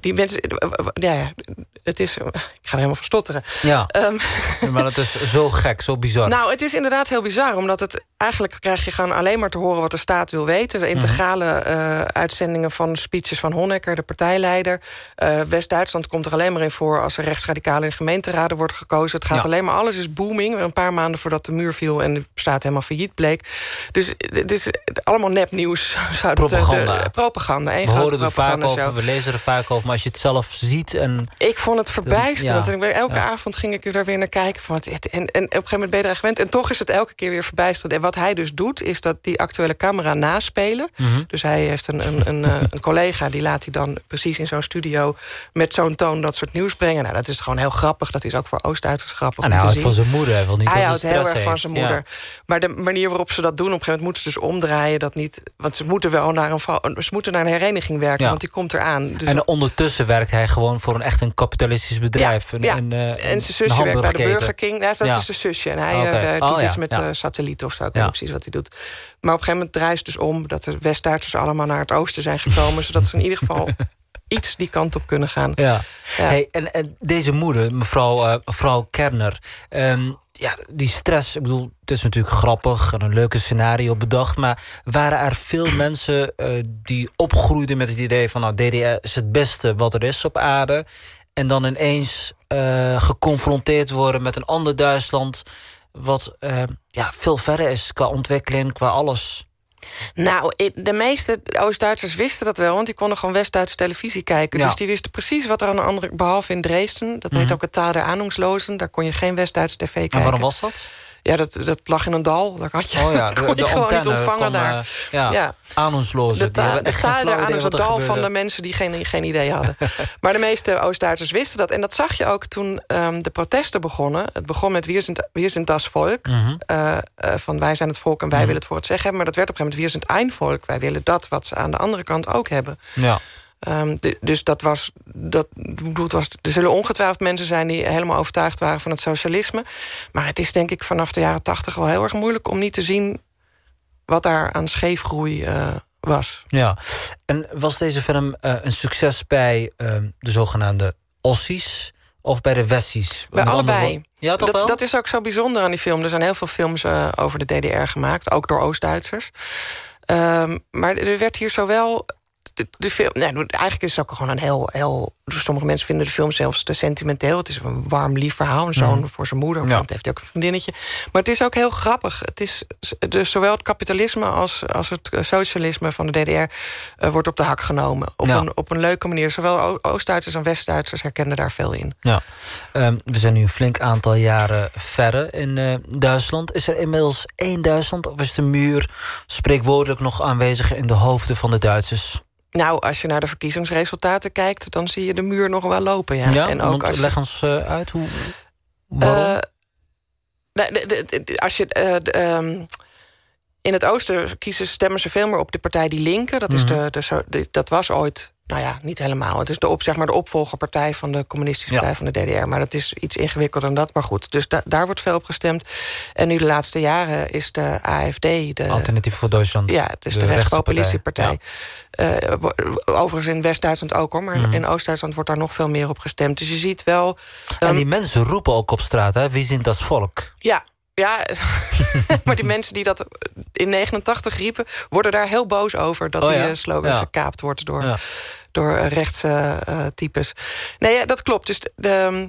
Die mensen... Ja, ja, het is... Ik ga er helemaal verstotteren. Ja, um, maar het is zo gek, zo bizar. Nou, het is inderdaad heel bizar, omdat het eigenlijk krijg je gewoon alleen maar te horen wat de staat wil weten. De integrale uh, uitzendingen van speeches van Honecker, de partijleider. Uh, West-Duitsland komt er alleen maar in voor... als er rechtsradicale in gemeenteraden wordt gekozen. Het gaat Ja. alleen maar, alles is booming. Een paar maanden voordat de muur viel en de staat helemaal failliet bleek. Dus dit is allemaal nepnieuws. Zou eh, Propaganda. de- propaganda, We horen er vaak over, we lezen er vaak over. Maar als je het zelf ziet en... Ik vond het verbijsterend. Ja. En ik ben- elke Ja. avond ging ik er weer naar kijken. Van, wat- en, en op een gegeven moment ben je er gewend. En toch is het elke keer weer verbijsterend. En wat hij dus doet, is dat die actuele camera naspelen. Mhm. Dus hij heeft een, een, een, eh, een collega... die laat hij dan precies in zo'n studio... met zo'n toon dat soort nieuws brengen. Nou, dat is gewoon heel grappig. Dat is ook voor Oost-Duitsers grappig En om hij te houdt van zijn moeder. Hij wil niet Hij houdt heel erg van zijn Ja. moeder. Maar de manier waarop ze dat doen... op een gegeven moment moeten ze dus omdraaien. Dat niet, want ze moeten wel naar een, ze moeten naar een hereniging werken. Want die komt eraan. Dus en ondertussen werkt hij gewoon voor een echt een kapitalistisch bedrijf. een, ja. een, eh, en zijn zusje werkt bij de. Burger King. Ja, dat Ja. is zijn zusje. En hij Oké. eh, doet Oh, ja, iets met eh, satellieten of zo. Ik weet niet precies wat hij doet. Maar op een gegeven moment draait het dus om... dat de West-Duitsers allemaal naar het oosten zijn gekomen... zodat ze in ieder geval iets die kant op kunnen gaan. Ja. Ja. Hey, en, en deze moeder, mevrouw, mevrouw Kerner... ehm, ja, die stress, ik bedoel, het is natuurlijk grappig... en een leuke scenario bedacht... maar waren er veel mensen eh, die opgroeiden met het idee van... nou, DDR is het beste wat er is op aarde... en dan ineens eh, geconfronteerd worden met een ander Duitsland... wat eh, ja, veel verder is qua ontwikkeling, qua alles... Nou, de meeste Oost-Duitsers wisten dat wel... want die konden gewoon West-Duitse televisie kijken. Ja. Dus die wisten precies wat er aan de andere... behalve in Dresden, dat heet Mhm. ook het Taal der Ahnungslozen... daar kon je geen West-Duitse tv kijken. En waarom was dat? Ja, dat, dat lag in een dal. Daar had je, Oh ja, de, kon je de gewoon niet ontvangen daar. eh, ja, Ja. Die ta hebben de taal daar aan is dal van de mensen die geen, geen idee hadden. maar de meeste Oost-Duitsers wisten dat. En dat zag je ook toen ehm, de protesten begonnen. Het begon met Wir sind, wir sind das Volk. Mhm. eh, eh, van wij zijn het volk en wij Mhm. willen het voor het zeggen hebben. Maar dat werd op een gegeven moment Wir sind ein Volk. Wij willen dat wat ze aan de andere kant ook hebben. Ja. Ehm, de- dus dat was, dat, was... Er zullen ongetwijfeld mensen zijn die helemaal overtuigd waren van het socialisme. Maar het is denk ik vanaf de jaren tachtig wel heel erg moeilijk... om niet te zien wat daar aan scheefgroei eh, was. Ja, en was deze film eh, een succes bij ehm, de zogenaamde Ossies of bij de Wessies? Bij allebei. Ja, toch dat, wel? dat is ook zo bijzonder aan die film. Er zijn heel veel films eh, over de DDR gemaakt, ook door Oost-Duitsers. Ehm, maar er werd hier zowel... De, de film, nee, eigenlijk is het ook gewoon een heel, heel... Sommige mensen vinden de film zelfs te sentimenteel. Het is een warm, lief verhaal. Een zoon Mhm. voor zijn moeder. Ja. Want heeft hij ook een vriendinnetje. Maar het is ook heel grappig. Het is dus zowel het kapitalisme als, als het socialisme van de DDR... eh, wordt op de hak genomen. Op, Ja. een, op een leuke manier. Zowel Oost-Duitsers en West-Duitsers herkennen daar veel in. Ja, Ehm, we zijn nu een flink aantal jaren verder in eh, Duitsland. Is er inmiddels één Duitsland of is de muur spreekwoordelijk nog aanwezig in de hoofden van de Duitsers? Nou, als je naar de verkiezingsresultaten kijkt... dan zie je de muur nog wel lopen, ja. en ook als je, leg ons eh, uit hoe... De- als je... eh, de, ehm, in het oosten kiezen, stemmen ze veel meer op de partij Die Linken. Dat, is Mhm. de, de, de- dat was ooit... Nou ja, niet helemaal. Het is de, op, zeg maar, de opvolgerpartij van de communistische Ja. partij van de DDR. Maar dat is iets ingewikkelder dan dat. Maar goed, dus da- daar wordt veel op gestemd. En nu de laatste jaren is de AFD... De, Alternatief voor Duitsland. ja, dus de, rechtse rechtspopulistische-partij. Ja. Eh, overigens in West-Duitsland ook hoor. Maar Mhm. in Oost-Duitsland wordt daar nog veel meer op gestemd. Dus je ziet wel... En ehm, die mensen roepen ook op straat, hè? Wie zijn dat volk? Ja, ja. maar die mensen die dat in 89 riepen... worden daar heel boos over dat Oh die ja? eh, slogan Ja. gekaapt wordt door, Ja. Door eh, rechtse eh, types. Nee, ja, dat klopt. Dus de, de,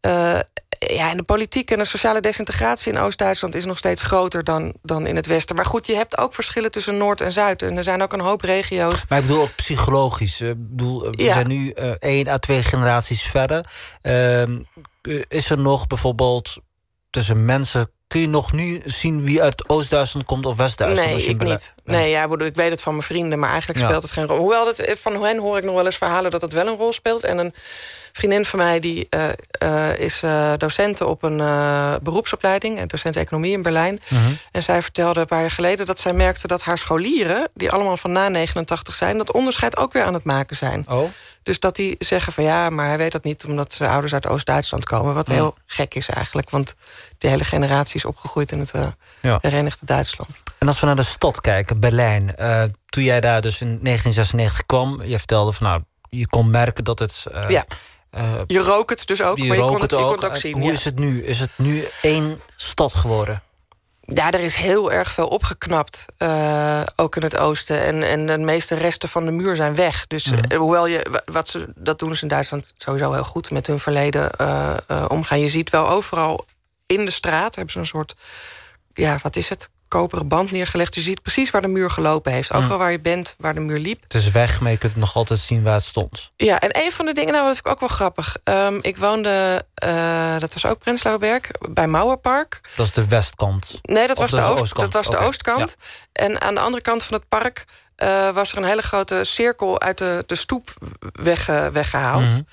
eh, ja, en de politiek en de sociale desintegratie in Oost-Duitsland... is nog steeds groter dan, dan in het Westen. Maar goed, je hebt ook verschillen tussen Noord en Zuid. En er zijn ook een hoop regio's... Maar ik bedoel ook psychologisch. Ik bedoel, we Ja. zijn nu eh, één à twee generaties verder. Ehm, eh, is er nog bijvoorbeeld tussen mensen... kun je nog nu zien wie uit Oost-Duitsland komt of West-Duitsland? Nee, ik niet. Nee, ja, ik bedoel, ik weet het van mijn vrienden, maar eigenlijk Ja. speelt het geen rol. Hoewel, dat, eh, van hen hoor ik nog wel eens verhalen dat het wel een rol speelt. En een vriendin van mij die eh, eh, is docenten op een beroepsopleiding... docent economie in Berlijn. Mhm. En zij vertelde een paar jaar geleden dat zij merkte dat haar scholieren... die allemaal van na 89 zijn, dat onderscheid ook weer aan het maken zijn. Oh, Dus dat die zeggen van ja, maar hij weet dat niet... omdat zijn ouders uit Oost-Duitsland komen. Wat Ja. heel gek is eigenlijk, want die hele generatie is opgegroeid in het Ja. Verenigde Duitsland. En als we naar de stad kijken, Berlijn. toen jij daar dus in 1996 kwam... je vertelde van nou, je kon merken dat het... Ja. Eh, Je rook het dus ook, maar je kon het, je kon het ook Eh, zien. Hoe ja. is het nu? Is het nu één stad geworden? Ja, er is heel erg veel opgeknapt, uh, ook in het oosten. En, en de meeste resten van de muur zijn weg. Dus Mhm. uh, hoewel je, wat ze, dat doen ze in Duitsland sowieso heel goed... met hun verleden uh, omgaan. Je ziet wel overal in de straat, hebben ze een soort... ja, wat is het? Koperen band neergelegd. Je ziet precies waar de muur gelopen heeft. Overal Mm. waar je bent, waar de muur liep. Het is weg, maar je kunt nog altijd zien waar het stond. Ja, en een van de dingen, nou, dat ik ook wel grappig. Um, ik woonde, uh, dat was ook Prenzlauer bij Mauerpark. Dat is de westkant. Nee, dat Of was de, is oost, oostkant. Dat was de oostkant. En aan de andere kant van het park... Uh, was er een hele grote cirkel uit de, de stoep wegge, weggehaald. Mhm. Mm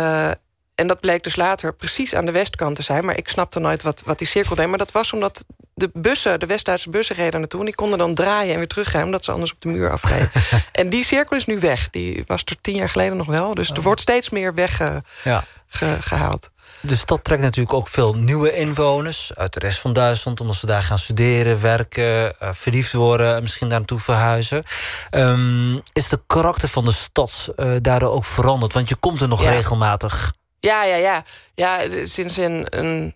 -hmm. En dat bleek dus later precies aan de westkant te zijn. Maar ik snapte nooit wat, wat die cirkel deed. Maar dat was omdat de bussen, de West-Duitse bussen reden naartoe... en die konden dan draaien en weer teruggaan... omdat ze anders op de muur afreden. en die cirkel is nu weg. Die was er tien jaar geleden nog wel. Dus er wordt steeds meer weggehaald. Ja. Ge, gehaald. De stad trekt natuurlijk ook veel nieuwe inwoners... uit de rest van Duitsland, omdat ze daar gaan studeren, werken... Uh, verliefd worden, misschien daar naartoe verhuizen. Um, is de karakter van de stad uh, daardoor ook veranderd? Want je komt er nog ja. regelmatig... Ja, ja, ja. ja sinds een, een,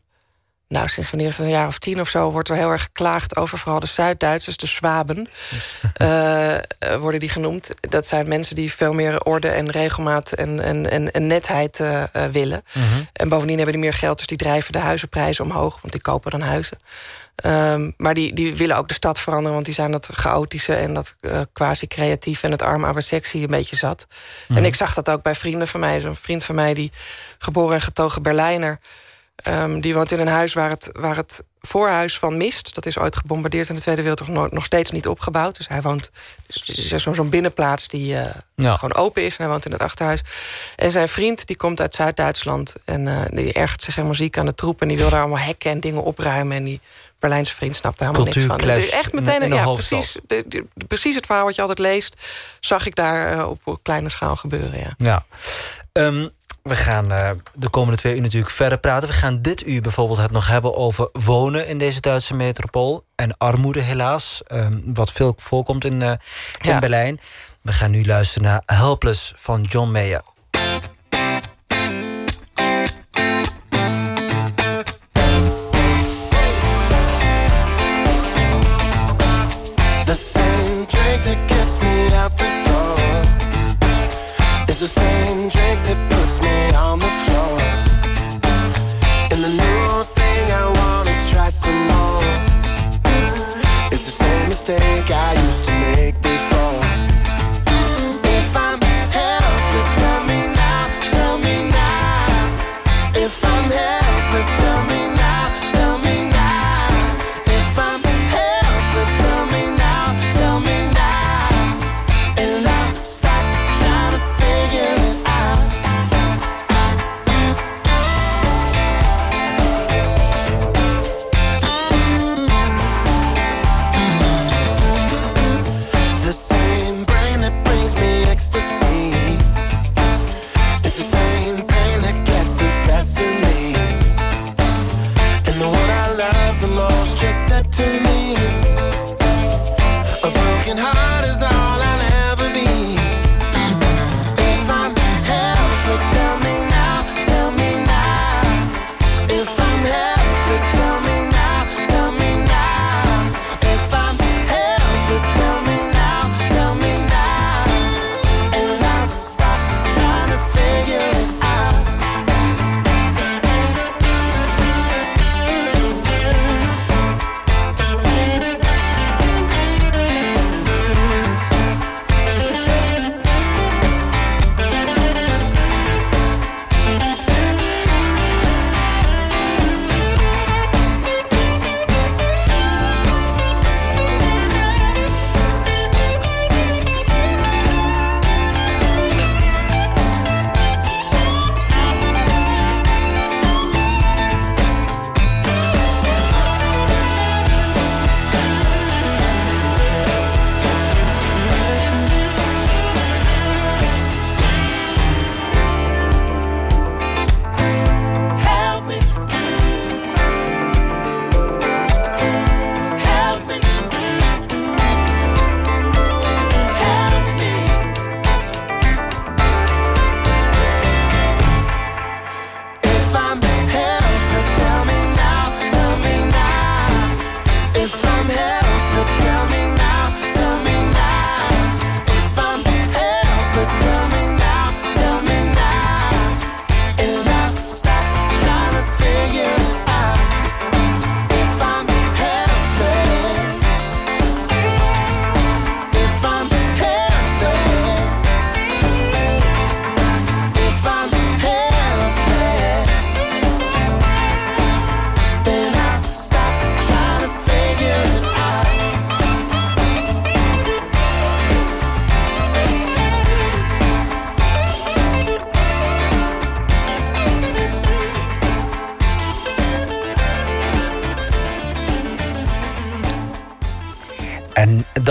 nou, sinds wanneer is het een jaar of tien of zo... wordt er heel erg geklaagd over vooral de Zuid-Duitsers, de Zwaben... uh, worden die genoemd. Dat zijn mensen die veel meer orde en regelmaat en, en, en, en netheid uh, willen. Mhm. Mm -hmm. En bovendien hebben die meer geld, dus die drijven de huizenprijzen omhoog... want die kopen dan huizen. Um, maar die, die willen ook de stad veranderen... want die zijn dat chaotische en dat uh, quasi-creatief... en het arm sexy een beetje zat. Mm -hmm. En ik zag dat ook bij vrienden van mij. Zo'n vriend van mij, die geboren en getogen Berlijner... Um, die woont in een huis waar het, waar het voorhuis van mist. Dat is ooit gebombardeerd in de Tweede Wereldoorlog... nog steeds niet opgebouwd. Dus hij woont... Dus zo'n binnenplaats die uh, ja. gewoon open is. En hij woont in het achterhuis. En zijn vriend, die komt uit Zuid-Duitsland... en uh, die ergert zich helemaal ziek aan de troep... en die wil daar allemaal hekken en dingen opruimen... en die Berlijnse vriend snapt daar helemaal niks van. Dus echt meteen ja, precies, de, de, precies het verhaal wat je altijd leest... zag ik daar uh, op kleine schaal gebeuren, ja. ja. Um, we gaan uh, de komende twee uur natuurlijk verder praten. We gaan dit uur bijvoorbeeld het nog hebben over wonen in deze Duitse metropool. En armoede helaas, um, wat veel voorkomt in, uh, in ja. Berlijn. We gaan nu luisteren naar Helpless van John Mayer.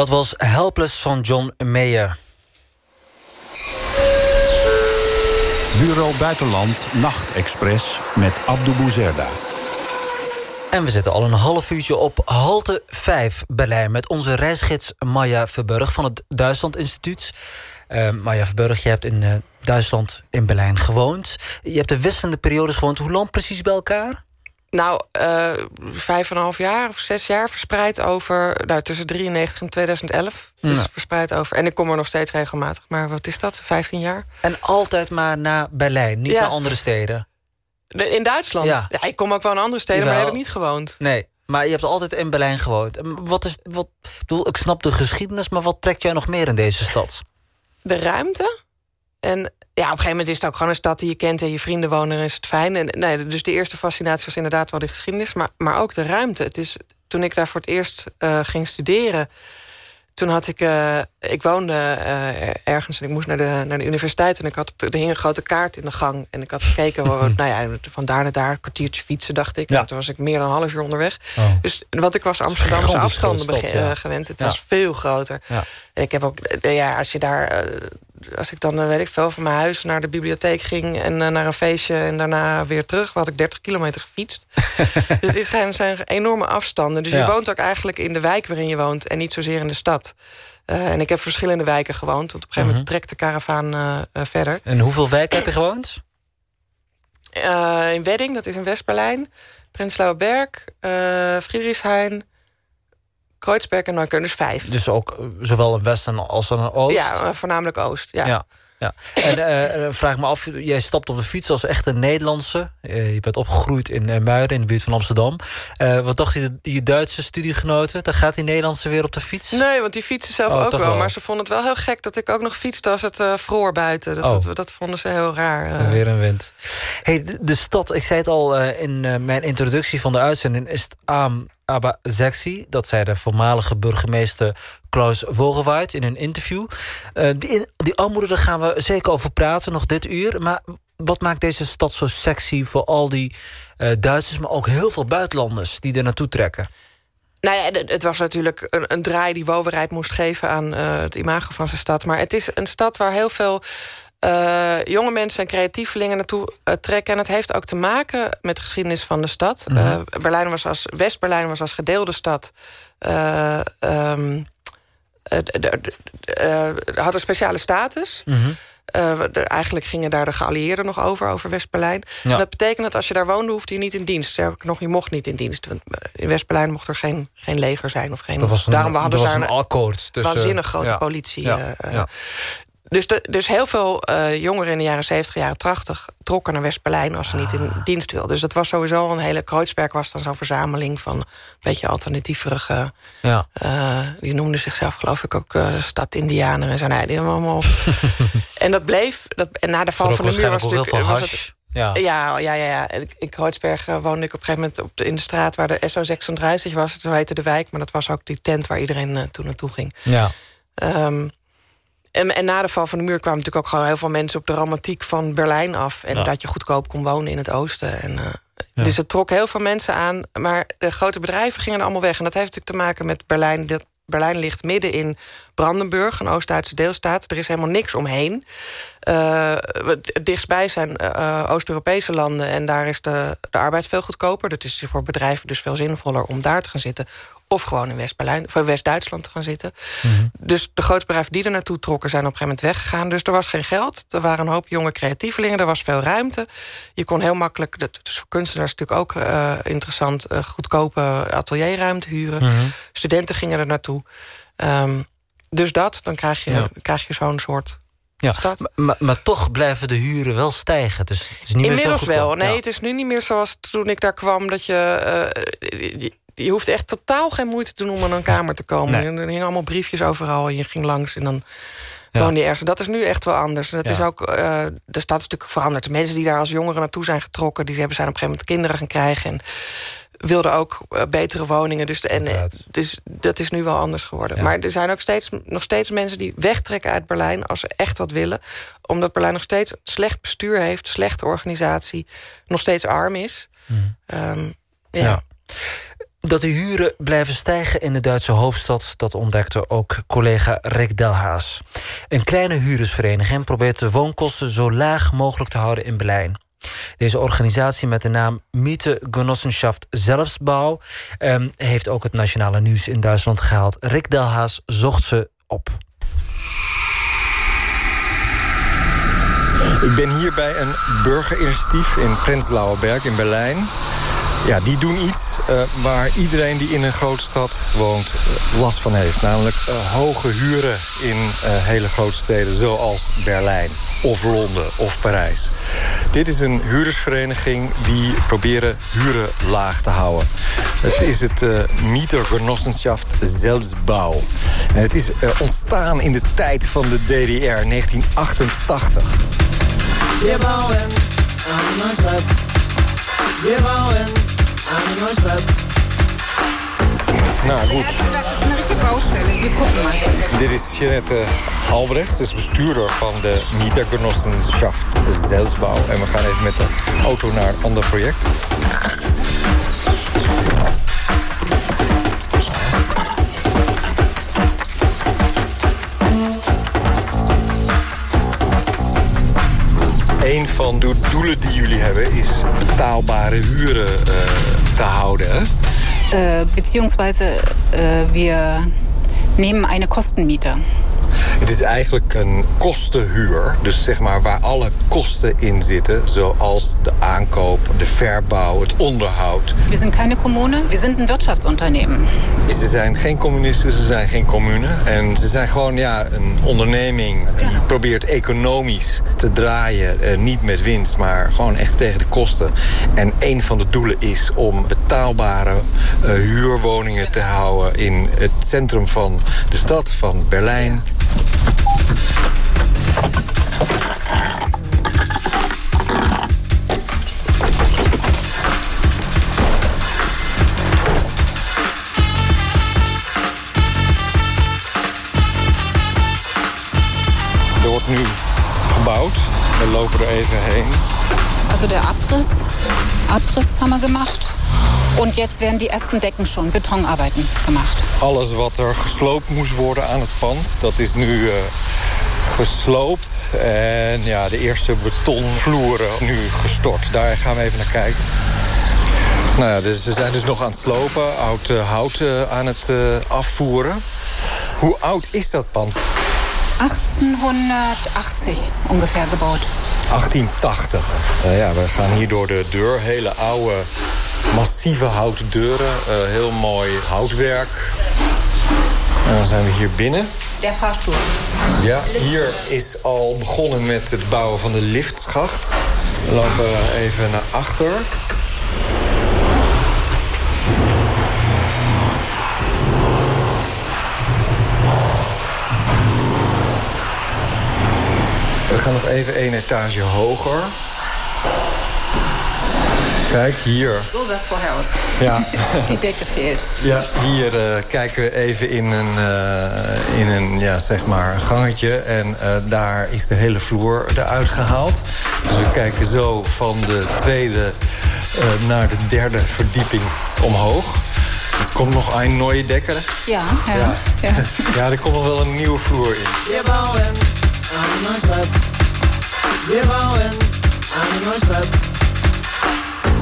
Dat was Helpless van John Mayer. Bureau Buitenland Nachtexpress met Abdou Bouzerda. En we zitten al een half uurtje op halte 5 Berlijn... met onze reisgids Maya Verburg van het Duitsland Instituut. Uh, Maya Verburg, je hebt in uh, Duitsland in Berlijn gewoond. Je hebt de wisselende periodes gewoond. Hoe lang precies bij elkaar? Nou, uh, vijf en een half jaar of zes jaar verspreid over... Nou, tussen 93 en 2011. Dus Ja. verspreid over. En ik kom er nog steeds regelmatig. Maar wat is dat? 15 jaar? En altijd maar naar Berlijn, niet Ja. naar andere steden? De- In Duitsland? Ja. Ja. ik kom ook wel in andere steden, maar daar heb ik niet gewoond. Nee, maar je hebt altijd in Berlijn gewoond. Wat is, wat, ik, bedoel, ik snap de geschiedenis, maar wat trekt jij nog meer in deze stad? De ruimte. En ja, op een gegeven moment is het ook gewoon een stad die je kent... en je vrienden wonen en is het fijn. En, nee, dus de eerste fascinatie was inderdaad wel de geschiedenis... maar, maar ook de ruimte. Het is, toen ik daar voor het eerst eh, ging studeren... toen had ik... eh, ik woonde eh, ergens en ik moest naar de, naar de universiteit... en ik had er hing een grote kaart in de gang. En ik had gekeken, nou ja, van daar naar daar... een kwartiertje fietsen, dacht ik. Ja. En toen was ik meer dan een half uur onderweg. Oh. Dus wat ik was Amsterdamse afstanden stad, ja. gewend. Het Ja. was veel groter. En ik heb ook, ja, als je daar, als ik dan, eh, weet ik veel, van mijn huis naar de bibliotheek ging en eh, naar een feestje en daarna weer terug, had ik 30 kilometer gefietst. dus het is zijn, zijn enorme afstanden. Dus Ja. je woont ook eigenlijk in de wijk waarin je woont en niet zozeer in de stad. Eh, en ik heb verschillende wijken gewoond, want op een gegeven moment Mhm. trekt de karavaan verder. En hoeveel wijken heb je gewoond? In Wedding, dat is in West-Berlijn. Prenzlauer Berg, Friedrichshain, Kreuzberg en Neukölln. Vijf. Dus ook eh, zowel een westen als een oost? Ja, eh, voornamelijk Oost. Ja. ja. ja. En eh, vraag me af, jij stapt op de fiets als echte Nederlandse. Je bent opgegroeid in eh, Muiden, in de buurt van Amsterdam. Wat dacht je, je Duitse studiegenoten? Dan gaat die Nederlandse weer op de fiets? Nee, want die fietsen zelf Oh, ook wel, wel. Maar ze vonden het wel heel gek dat ik ook nog fietste als het vroor buiten. Dat, Oh. dat, dat vonden ze heel raar. Weer een wind. Hey, de, de stad, ik zei het al in mijn introductie van de uitzending... is het Am aber sexy. Dat zei de voormalige burgemeester Klaus Vogelwaard in een interview. Eh, die, die armoede, daar gaan we zeker over praten, nog dit uur. Maar wat maakt deze stad zo sexy voor al die eh, Duitsers... maar ook heel veel buitenlanders die er naartoe trekken? Nou ja, het- was natuurlijk een, een draai die Woverheid moest geven... aan eh, het imago van zijn stad. Maar het is een stad waar heel veel eh, jonge mensen en creatievelingen naartoe eh, trekken. En het heeft ook te maken met de geschiedenis van de stad. Mhm. Eh, Berlijn was als, West-Berlijn was als gedeelde stad... eh, had een speciale status... We- er- eigenlijk gingen daar de geallieerden nog over, over West-Berlijn. Ja. Dat betekent dat als je daar woonde, hoefde je niet in dienst. Sterker nog, je mocht niet in dienst. Want in West-Berlijn mocht er geen, geen leger zijn. Of geen, Dat was een, daarom hadden dat ze was daar een akkoord. tussen- waanzinnig grote ja. politie. Ja, ja. Dus, de, dus heel veel eh, jongeren in de jaren 70, jaren 80... trokken naar West-Berlijn als ze niet in Ah. dienst wilden. Dus dat was sowieso een hele... Kreuzberg was dan zo'n verzameling van een beetje alternatieverige... Ja. eh, die noemden zichzelf geloof ik ook eh stad Indianer en zo. Nee, die allemaal... en dat bleef... Dat, en na de val van de muur was heel natuurlijk... veel was het-. Ja. ja, ja, ja. In Kreuzberg woonde ik op een gegeven moment op de, in de straat... waar de SO36 was, zo heette de wijk. Maar dat was ook die tent waar iedereen toen naartoe ging. Ja. Ehm, en, en na de val van de muur kwamen natuurlijk ook gewoon heel veel mensen... op de romantiek van Berlijn af. En Ja. dat je goedkoop kon wonen in het oosten. En, eh, Ja. Dus het trok heel veel mensen aan. Maar de grote bedrijven gingen er allemaal weg. En dat heeft natuurlijk te maken met Berlijn. Dat Berlijn ligt midden in Brandenburg, een Oost-Duitse deelstaat. Er is helemaal niks omheen. Het dichtstbij zijn eh, Oost-Europese landen... en daar is de, de arbeid veel goedkoper. Dat is voor bedrijven dus veel zinvoller om daar te gaan zitten... of gewoon in West-Berlijn, of in West-Duitsland te gaan zitten. Dus de grote bedrijven die er naartoe trokken... zijn op een gegeven moment weggegaan. Dus er was geen geld. Er waren een hoop jonge creatievelingen. Er was veel ruimte. Je kon heel makkelijk... Dat is voor kunstenaars natuurlijk ook eh, interessant... eh, goedkope atelierruimte huren. Mhm. Studenten gingen er naartoe. Ehm, dus dat, dan krijg je, Ja. krijg je zo'n soort... Ja. Maar, maar, toch blijven de huren wel stijgen. Dus het is niet meer Inmiddels zo goedkoop. wel. Nee, Ja. het is nu niet meer zoals toen ik daar kwam... dat je... eh, je, je hoeft echt totaal geen moeite te doen om aan een kamer te komen. Nee. Er hingen allemaal briefjes overal en je ging langs en dan Ja. woonde je ergens. Dat is nu echt wel anders. En dat Ja. is ook, eh, de stad is natuurlijk veranderd. De mensen die daar als jongeren naartoe zijn getrokken... die hebben zijn op een gegeven moment kinderen gaan krijgen... en wilden ook eh, betere woningen. Dus, en, eh, dus dat is nu wel anders geworden. Ja. Maar er zijn ook steeds, nog steeds mensen die wegtrekken uit Berlijn... als ze echt wat willen. Omdat Berlijn nog steeds slecht bestuur heeft... slechte organisatie, nog steeds arm is. Mhm. Ehm, ja. Ja. Dat de huren blijven stijgen in de Duitse hoofdstad... dat ontdekte ook collega Rick Delhaas. Een kleine huurdersvereniging probeert de woonkosten... zo laag mogelijk te houden in Berlijn. Deze organisatie met de naam Miete Genossenschaft Zelfsbouw... Um, heeft ook het nationale nieuws in Duitsland gehaald. Rick Delhaas zocht ze op. Ik ben hier bij een burgerinitiatief in Prenzlauer Berg in Berlijn. Ja, die doen iets uh, waar iedereen die in een grote stad woont uh, last van heeft. Namelijk uh, hoge huren in hele grote steden zoals Berlijn of Londen of Parijs. Dit is een huurdersvereniging die proberen huren laag te houden. Het is het uh, Mietergenossenschaft Zelfsbouw. En het is ontstaan in de tijd van de DDR, 1988. Wir bauen an Neustadt. Wir bauen. Nou, goed. Dit is Jeanette Albrecht, is bestuurder van de Mietergenossenschaft Zelfsbouw. En we gaan even met de auto naar een ander project. De doelen die jullie hebben is betaalbare huren uh, te houden. Äh, beziehungsweise äh, wir nehmen eine Kostenmiete. Het is eigenlijk een kostenhuur. Dus zeg maar waar alle kosten in zitten. Zoals de aankoop, de verbouw, het onderhoud. We zijn geen Kommune, we zijn een Wirtschaftsunternehmen. Ze zijn geen communisten, ze zijn geen commune. En ze zijn gewoon ja, een onderneming die ja. probeert economisch te draaien. Eh, niet met winst, maar gewoon echt tegen de kosten. En een van de doelen is om betaalbare uh, huurwoningen te houden... in het centrum van de stad, van Berlijn. Er wordt nu gebouwd. We lopen er even heen. Also der Abriss, Abriss haben wir gemacht. Und jetzt werden die ersten Decken schon, Betonarbeiten gemacht. Alles wat er gesloopt moest worden aan het pand, dat is nu uh, gesloopt. En ja, de eerste betonvloeren nu gestort. Daar gaan we even naar kijken. Nou ja, dus ze zijn dus nog aan het slopen, oud uh, hout uh, aan het afvoeren. Hoe oud is dat pand? 1880 ongeveer gebouwd. 1880. Uh, ja, we gaan hier door de deur. Hele oude, massieve houten deuren. Heel mooi houtwerk. En dan zijn we hier binnen. Ja, hier is al begonnen met het bouwen van de liftschacht. We lopen even naar achter. We gaan nog even één etage hoger. Kijk, hier. Zo het vorher aus. Ja. Die dekke veelt. Ja, hier uh, kijken we even in een, uh, in een ja, zeg maar gangetje. En uh, daar is de hele vloer eruit gehaald. Dus we kijken zo van de tweede naar de derde verdieping omhoog. Er komt nog een nieuwe dekker. Ja, ja. Ja, ja. ja er komt nog wel een nieuwe vloer in. Wir bauen an Neustadt. Wir bauen an Neustadt.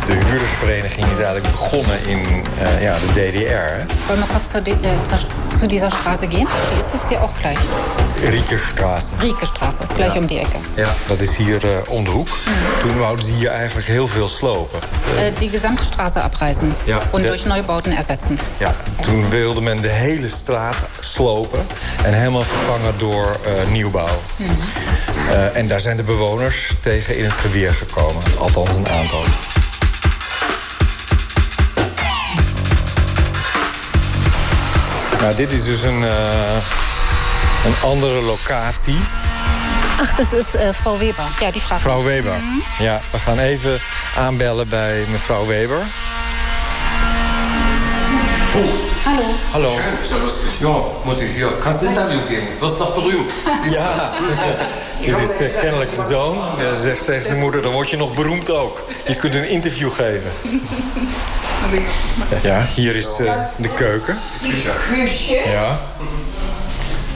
De huurdersvereniging is eigenlijk begonnen in uh, ja, de DDR. Wollen wir kurz zu, de, äh, zu dieser Straße gehen? Die ist jetzt hier auch gleich. Riekestraße. Riekestraße, ist gleich ja. um die Ecke. Ja, dat is hier uh, om de hoek. Mm. Toen wouden ze hier eigenlijk heel veel slopen. Uh, die gesamte Straße abreißen ja, de... durch Neubauten ersetzen. Ja, toen wilde men de hele straat slopen en helemaal vervangen door nieuwbouw. Mm. en daar zijn de bewoners tegen in het geweer gekomen. Althans een aantal. Nou, dit is dus een, uh, een andere locatie. Ach, dat is uh, mevrouw Weber. Ja, die vraagt. Mevrouw Weber. Mm. Ja, we gaan even aanbellen bij mevrouw Weber. Oh. Hallo. Hallo. Ja, moet ik hier. Kannst een interview geven? Wirst nog beroemd. Ja. Dit is uh, kennelijk de zoon. Hij zegt tegen zijn moeder, dan word je nog beroemd ook. Je kunt een interview geven. Ja, hier is eh, de keuken. Küche. Ja.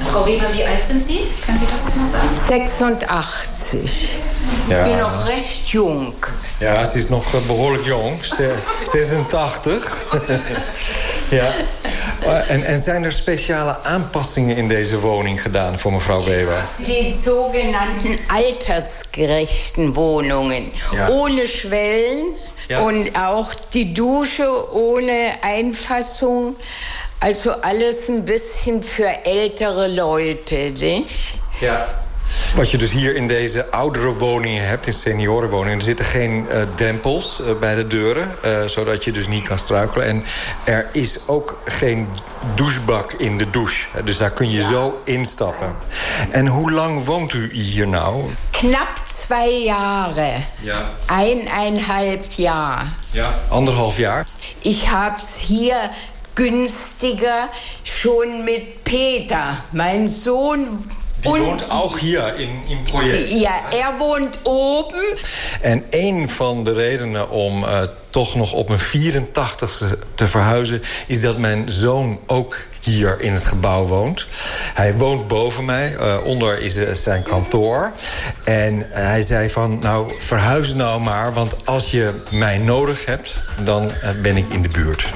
Frau Weber, wie alt sind Sie? Können Sie das mal sagen? 86. Ja. Ich bin noch recht jung. Ja, ze is nog eh, behoorlijk jong. Ze- 86. ja. Eh, En, en zijn er speciale aanpassingen in deze woning gedaan voor mevrouw Weber? Die sogenannten altersgerechten Wohnungen. Ja. Ohne Schwellen Ja. und auch die Dusche ohne Einfassung. Also alles ein bisschen für ältere Leute, nicht? Ja. Wat je dus hier in deze oudere woningen hebt, in seniorenwoningen... er zitten geen eh, drempels eh, bij de deuren, eh, zodat je dus niet kan struikelen. En er is ook geen douchebak in de douche. Dus daar kun je zo instappen. En hoe lang woont u hier nou? Knapp zwei Jahre. Ja. Eineinhalb Jahr. Ja. Anderhalf jaar? Ich hab's hier günstiger schon mit Peter, mein Sohn. Die woont ook hier in, in project. Ja, er woont oben. En een van de redenen om eh, toch nog op mijn 84ste te verhuizen... is dat mijn zoon ook hier in het gebouw woont. Hij woont boven mij, eh, onder is eh, zijn kantoor. En hij zei van, nou, verhuis nou maar... want als je mij nodig hebt, dan ben ik in de buurt.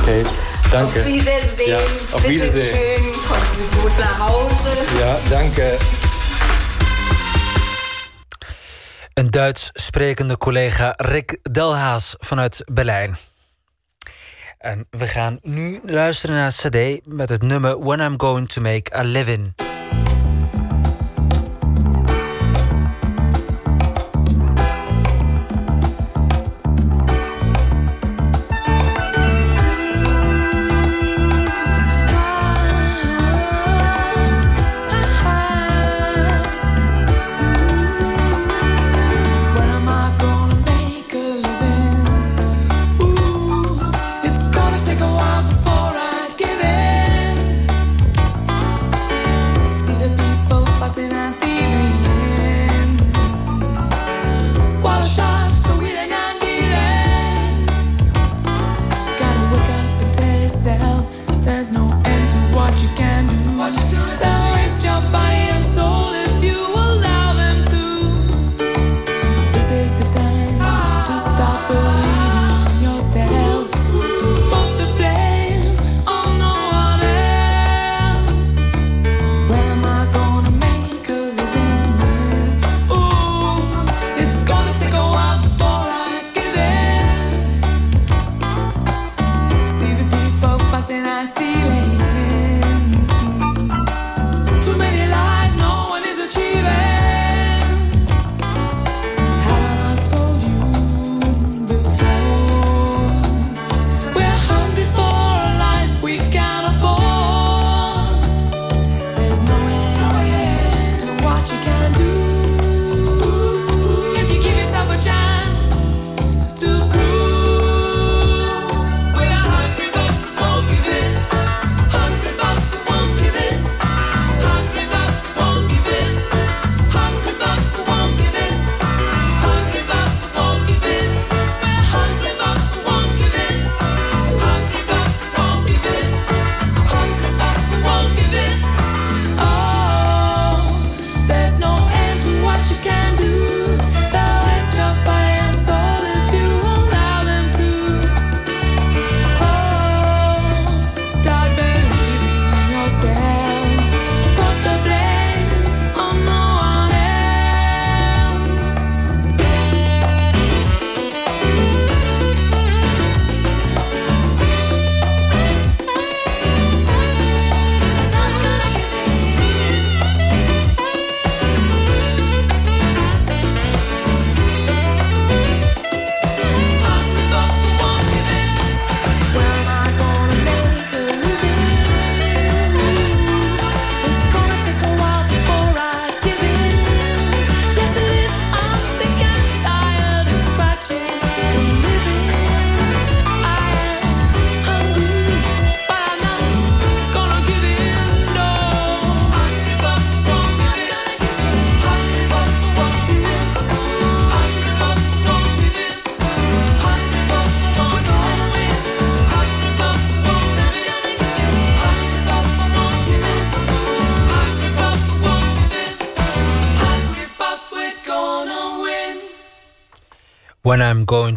Oké, dank Auf Wiedersehen. Ja, auf Bitte Wiedersehen. schön. Kommen Sie gut nach Hause. Ja, dank je. Een Duits sprekende collega Rick Delhaas vanuit Berlijn. En we gaan nu luisteren naar cd met het nummer When I'm Going to Make a Living.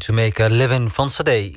To Make a Living van Sade.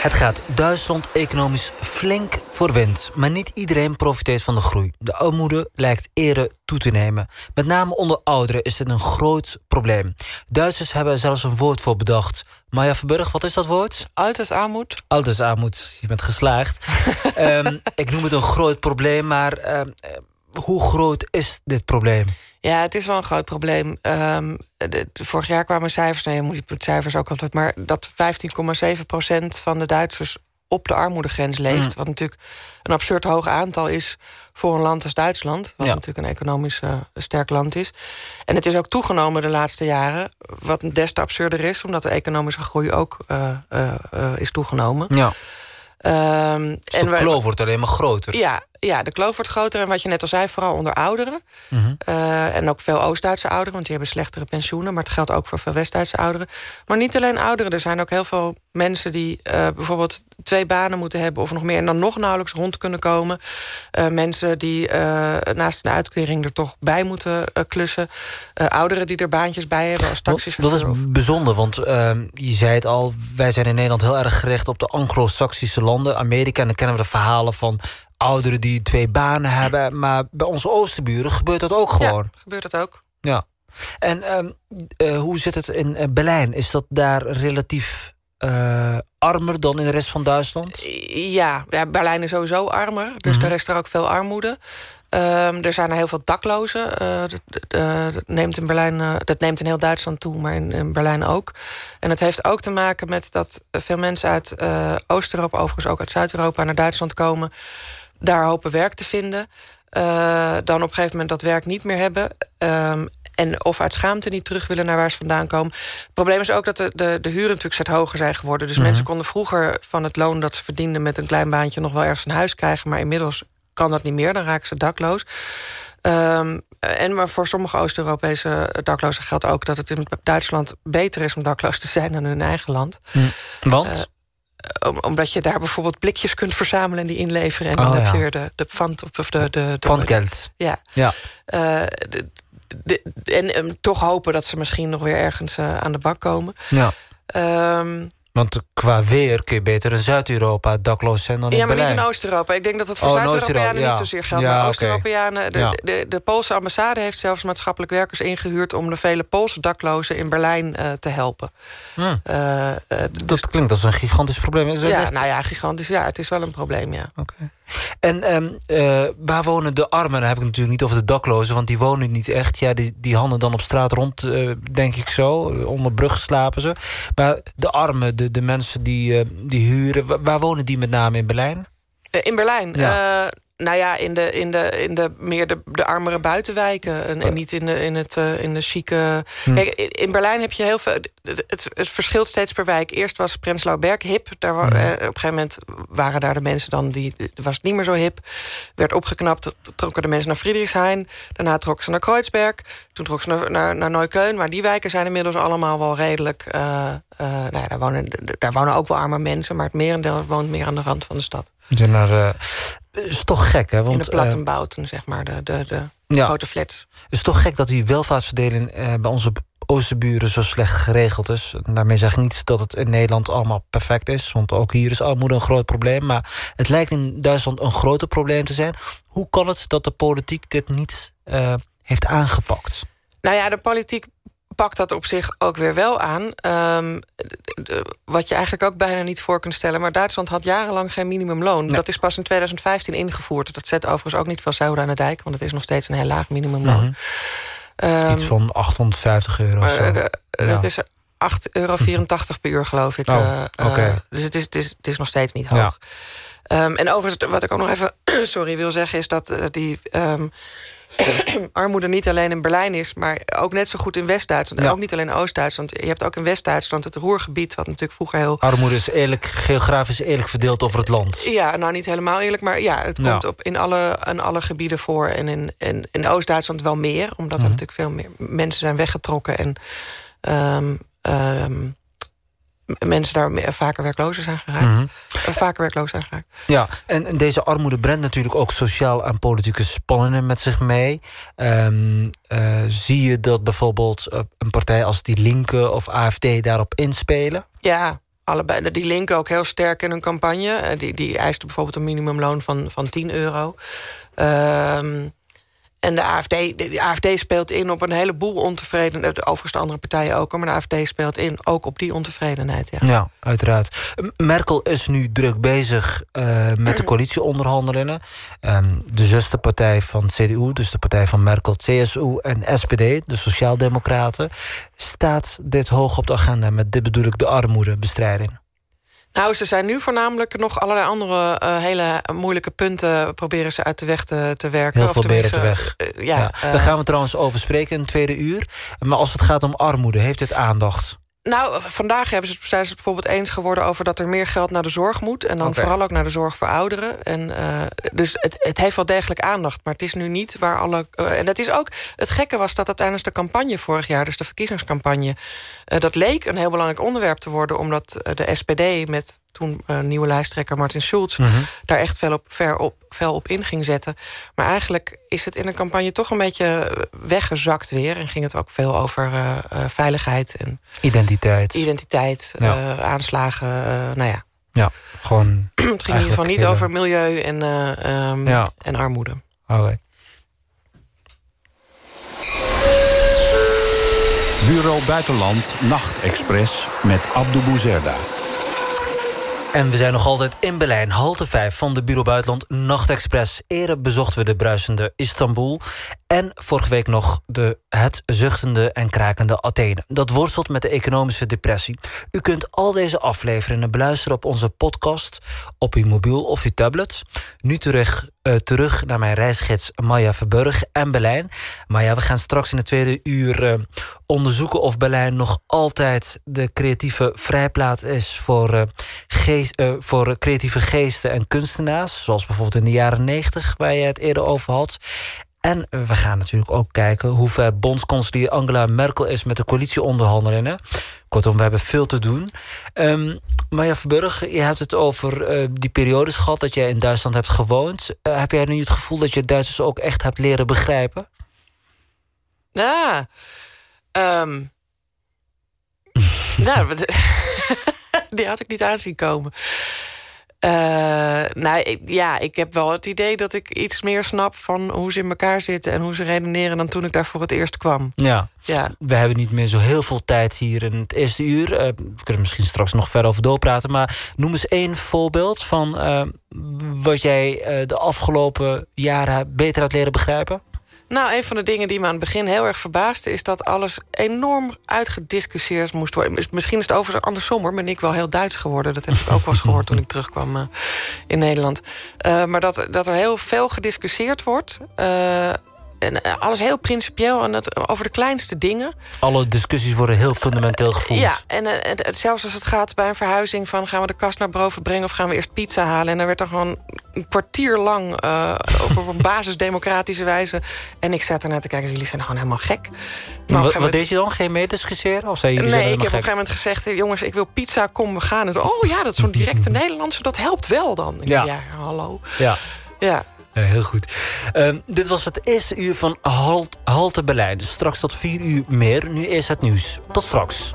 Het gaat Duitsland economisch flink voor wind, maar niet iedereen profiteert van de groei. De armoede lijkt eerder toe te nemen. Met name onder ouderen is dit een groot probleem. Duitsers hebben er zelfs een woord voor bedacht. Maya Verburg, wat is dat woord? Altersarmoed. Altersarmoed, je bent geslaagd. Ehm, ik noem het een groot probleem, maar ehm, eh, hoe groot is dit probleem? Ja, het is wel een groot probleem. Ehm, de, de- vorig jaar kwamen cijfers, nee, je moet die cijfers ook altijd... maar dat 15,7 procent van de Duitsers op de armoedegrens leeft. Mm. Wat natuurlijk een absurd hoog aantal is voor een land als Duitsland. Wat Ja. natuurlijk een economisch eh, sterk land is. En het is ook toegenomen de laatste jaren. Wat des te absurder is, omdat de economische groei ook eh, eh, is toegenomen. Ja, dus de kloof wordt alleen maar groter. ja, ja, de kloof wordt groter. En wat je net al zei, vooral onder ouderen. Mhm. Eh, en ook veel Oost-Duitse ouderen, want die hebben slechtere pensioenen. Maar het geldt ook voor veel West-Duitse ouderen. Maar niet alleen ouderen. Er zijn ook heel veel mensen die eh, bijvoorbeeld twee banen moeten hebben... of nog meer en dan nog nauwelijks rond kunnen komen. Eh, mensen die naast een uitkering er toch bij moeten klussen. Ouderen die er baantjes bij hebben als Dat, taxichauffeur. dat is bijzonder, want ehm, je zei het al... wij zijn in Nederland heel erg gericht op de anglo-saxische landen. Amerika, en dan kennen we de verhalen van ouderen die twee banen hebben. Maar bij onze oosterburen gebeurt dat ook gewoon. Gebeurt dat ook? Ja. En ehm, eh, hoe zit het in eh, Berlijn? Is dat daar relatief eh, armer dan in de rest van Duitsland? Ja, ja Berlijn is sowieso armer. Dus Mhm. daar is er ook veel armoede. Ehm, er zijn er heel veel daklozen. Dat, neemt in Berlijn, dat neemt in heel Duitsland toe, maar in, in Berlijn ook. En het heeft ook te maken met dat veel mensen uit Oost-Europa... overigens ook uit Zuid-Europa naar Duitsland komen... daar hopen werk te vinden. Eh, dan op een gegeven moment dat werk niet meer hebben... Ehm, en of uit schaamte niet terug willen naar waar ze vandaan komen. Het probleem is ook dat de, de, de huren natuurlijk steeds hoger zijn geworden. Dus Mhm. mensen konden vroeger van het loon dat ze verdienden... met een klein baantje nog wel ergens een huis krijgen. Maar inmiddels kan dat niet meer, dan raken ze dakloos. Ehm, en maar voor sommige Oost-Europese daklozen geldt ook... dat het in Duitsland beter is om dakloos te zijn dan in hun eigen land. Want? Eh, om- omdat je daar bijvoorbeeld blikjes kunt verzamelen en die inleveren. En dan Oh, heb je weer de, de pand op of de... de, de Pfandgeld. Ja. Ja. Eh, de- de- en toch hopen dat ze misschien nog weer ergens eh, aan de bak komen. Ja. Ehm, Want qua weer kun je beter in Zuid-Europa dakloos zijn dan in ja, maar Berlijn. niet in Oost-Europa. Ik denk dat dat voor Oh, Zuid-Europeanen niet zozeer geldt. Ja, maar oké. Oost-Europeanen... De, Ja. de, de Poolse ambassade heeft zelfs maatschappelijk werkers ingehuurd... om de vele Poolse daklozen in Berlijn eh, te helpen. Hm. Eh, eh, Dat klinkt als een gigantisch probleem. Is ja, echt- nou ja, gigantisch. Ja, het is wel een probleem, ja. En ehm, eh, waar wonen de armen? Dan heb ik natuurlijk niet over de daklozen, want die wonen niet echt. Ja, die, die handen dan op straat rond, eh, denk ik zo. Onder brug slapen ze. Maar de armen, de, de mensen die, eh, die huren... wa- waar wonen die met name in Berlijn? Eh, in Berlijn? Ja. Nou ja, in de, in de, in de meer de, de armere buitenwijken. En, en niet in de, in het, eh, in de chique... Hm. Kijk, in, Berlijn heb je heel veel... Het, het, verschilt steeds per wijk. Eerst was Prenzlauer Berg hip. Daar, wa- Hm. eh, op een gegeven moment waren daar de mensen dan... die was het niet meer zo hip. Werd opgeknapt, trokken de mensen naar Friedrichshain. Daarna trokken ze naar Kreuzberg. Toen trokken ze naar, naar, naar Neukölln. Maar die wijken zijn inmiddels allemaal wel redelijk... eh, nou ja, daar, wonen, daar wonen ook wel arme mensen... maar het merendeel woont meer aan de rand van de stad. Naar, is toch gek, hè? Want, in de eh, plattenbouten, zeg maar, de, de, de Ja. grote flats. Het is toch gek dat die welvaartsverdeling eh, bij onze oosterburen zo slecht geregeld is. En daarmee zeg ik niet dat het in Nederland allemaal perfect is. Want ook hier is armoede een groot probleem. Maar het lijkt in Duitsland een groter probleem te zijn. Hoe kan het dat de politiek dit niet eh, heeft aangepakt? Nou ja, de politiek pakt dat op zich ook weer wel aan. D- wat je eigenlijk ook bijna niet voor kunt stellen. Maar Duitsland had jarenlang geen minimumloon. Dat is pas in 2015 ingevoerd. Dat zet overigens ook niet veel zouden aan de dijk. Want het is nog steeds een heel laag minimumloon. Mhm. Ehm, Iets van 850 euro of zo. eh, de- Ja. Dat is 8,84 euro per uur, geloof ik. Oh, Eh, eh, dus het is, het, is, het is nog steeds niet Ja. hoog. Ehm, en overigens, wat ik ook nog even sorry, wil zeggen... is dat eh, die armoede niet alleen in Berlijn is... maar ook net zo goed in West-Duitsland. En ook niet alleen Oost-Duitsland. Je hebt ook in West-Duitsland het Roergebied... wat natuurlijk vroeger heel... Armoede is eerlijk, geografisch eerlijk verdeeld over het land. Ja, nou niet helemaal eerlijk, maar ja, het Ja. komt op in alle, in alle gebieden voor. En in, in, in Oost-Duitsland wel meer, omdat Mhm. er natuurlijk veel meer mensen zijn weggetrokken. En ehm, ehm, mensen daar vaker werkloos zijn geraakt. Mhm. Eh, vaker werkloos zijn geraakt. Ja, en, en deze armoede brengt natuurlijk ook sociaal en politieke spanningen met zich mee. Ehm, eh, zie je dat bijvoorbeeld eh, een partij als die Linke of AFD daarop inspelen? Ja, allebei. Die linken ook heel sterk in hun campagne. Die, die eisten bijvoorbeeld een minimumloon van, van 10 euro. Ehm, en de AFD, de, AFD speelt in op een heleboel ontevredenheid. Overigens de andere partijen ook, maar de AFD speelt in ook op die ontevredenheid. Ja. Ja, uiteraard. Merkel is nu druk bezig eh, met de coalitieonderhandelingen. Ehm, de zusterpartij van CDU, dus de partij van Merkel, CSU en SPD, de Sociaaldemocraten, staat dit hoog op de agenda. Met dit bedoel ik de armoedebestrijding. Nou, ze zijn nu voornamelijk nog allerlei andere eh, hele moeilijke punten... proberen ze uit de weg te, te werken. Heel Of veel beren te weg. eh, ja, Daar eh, gaan we trouwens over spreken in het tweede uur. Maar als het gaat om armoede, heeft dit aandacht? Nou, vandaag hebben ze, zijn ze het bijvoorbeeld eens geworden over dat er meer geld naar de zorg moet. En dan vooral ook naar de zorg voor ouderen. En, eh, dus het, het heeft wel degelijk aandacht. Maar het is nu niet waar alle. eh, en het is ook. Het gekke was dat dat tijdens de campagne vorig jaar, dus de verkiezingscampagne. eh, dat leek een heel belangrijk onderwerp te worden. Omdat de SPD met toen eh, nieuwe lijsttrekker Martin Schulz. Mhm. daar echt fel op, ver op, fel op in ging zetten. Maar eigenlijk is het in een campagne toch een beetje weggezakt weer. En ging het ook veel over eh, eh, veiligheid en Identiteit. identiteit, Ja. eh, aanslagen, eh, nou ja. Ja, gewoon... Het ging in ieder geval niet hele- over milieu en, eh, ehm, Ja. en armoede. Oké. Bureau Buitenland Nachtexpress met Abdou Bouzerda. En we zijn nog altijd in Berlijn, halte 5 van de Bureau Buitenland Nachtexpress. Eerder bezochten we de bruisende Istanbul. En vorige week nog de het zuchtende en krakende Athene. Dat worstelt met de economische depressie. U kunt al deze afleveringen beluisteren op onze podcast... op uw mobiel of uw tablet. Nu terug, eh, terug naar mijn reisgids Maya Verburg en Berlijn. Maya, we gaan straks in het tweede uur eh, onderzoeken... of Berlijn nog altijd de creatieve vrijplaat is... voor, eh, geest, voor creatieve geesten en kunstenaars. Zoals bijvoorbeeld in de jaren 90, waar je het eerder over had. En we gaan natuurlijk ook kijken hoe ver bondskanselier Angela Merkel is met de coalitieonderhandelingen. Kortom, we hebben veel te doen. Um, Marja Verburg, je hebt het over eh, die periodes gehad dat jij in Duitsland hebt gewoond. Eh, heb jij nu het gevoel dat je Duitsers ook echt hebt leren begrijpen? Ja. ehm. nou, die had ik niet aanzien komen. Eh, nou, ik- ja, ik heb wel het idee dat ik iets meer snap... van hoe ze in elkaar zitten en hoe ze redeneren... dan toen ik daar voor het eerst kwam. Ja. Ja. We hebben niet meer zo heel veel tijd hier in het eerste uur. Eh, we kunnen misschien straks nog verder over doorpraten. Maar noem eens één voorbeeld van eh, wat jij de afgelopen jaren beter had leren begrijpen. Nou, een van de dingen die me aan het begin heel erg verbaasde... is dat alles enorm uitgediscussieerd moest worden. Mis- Misschien is het overigens andersom, hoor. Ben ik wel heel Duits geworden. Dat heb ik ook wel eens gehoord toen ik terugkwam eh, in Nederland. Eh, maar dat, dat er heel veel gediscussieerd wordt... eh, en eh, alles heel principieel en dat, over de kleinste dingen. Alle discussies worden heel fundamenteel gevoeld. Ja, en, eh, en, en zelfs als het gaat bij een verhuizing... van gaan we de kast naar boven brengen of gaan we eerst pizza halen... en dan werd er gewoon een kwartier lang uh, op een basisdemocratische wijze... en ik zat ernaar te kijken, jullie zijn gewoon helemaal gek. Maar wat, wat deed je dan? Geen meediscussiëren? Of zei jullie nee, ik heb op een gegeven moment gezegd... jongens, ik wil pizza, kom, we gaan. En, oh ja, dat is zo'n directe Nederlandse, dat helpt wel dan. Ja. ja hallo. Ja. Ja. Eh, heel goed. Ehm, dit was het eerste uur van halt, Halte dus straks tot vier uur meer. Nu eerst het nieuws. Tot straks.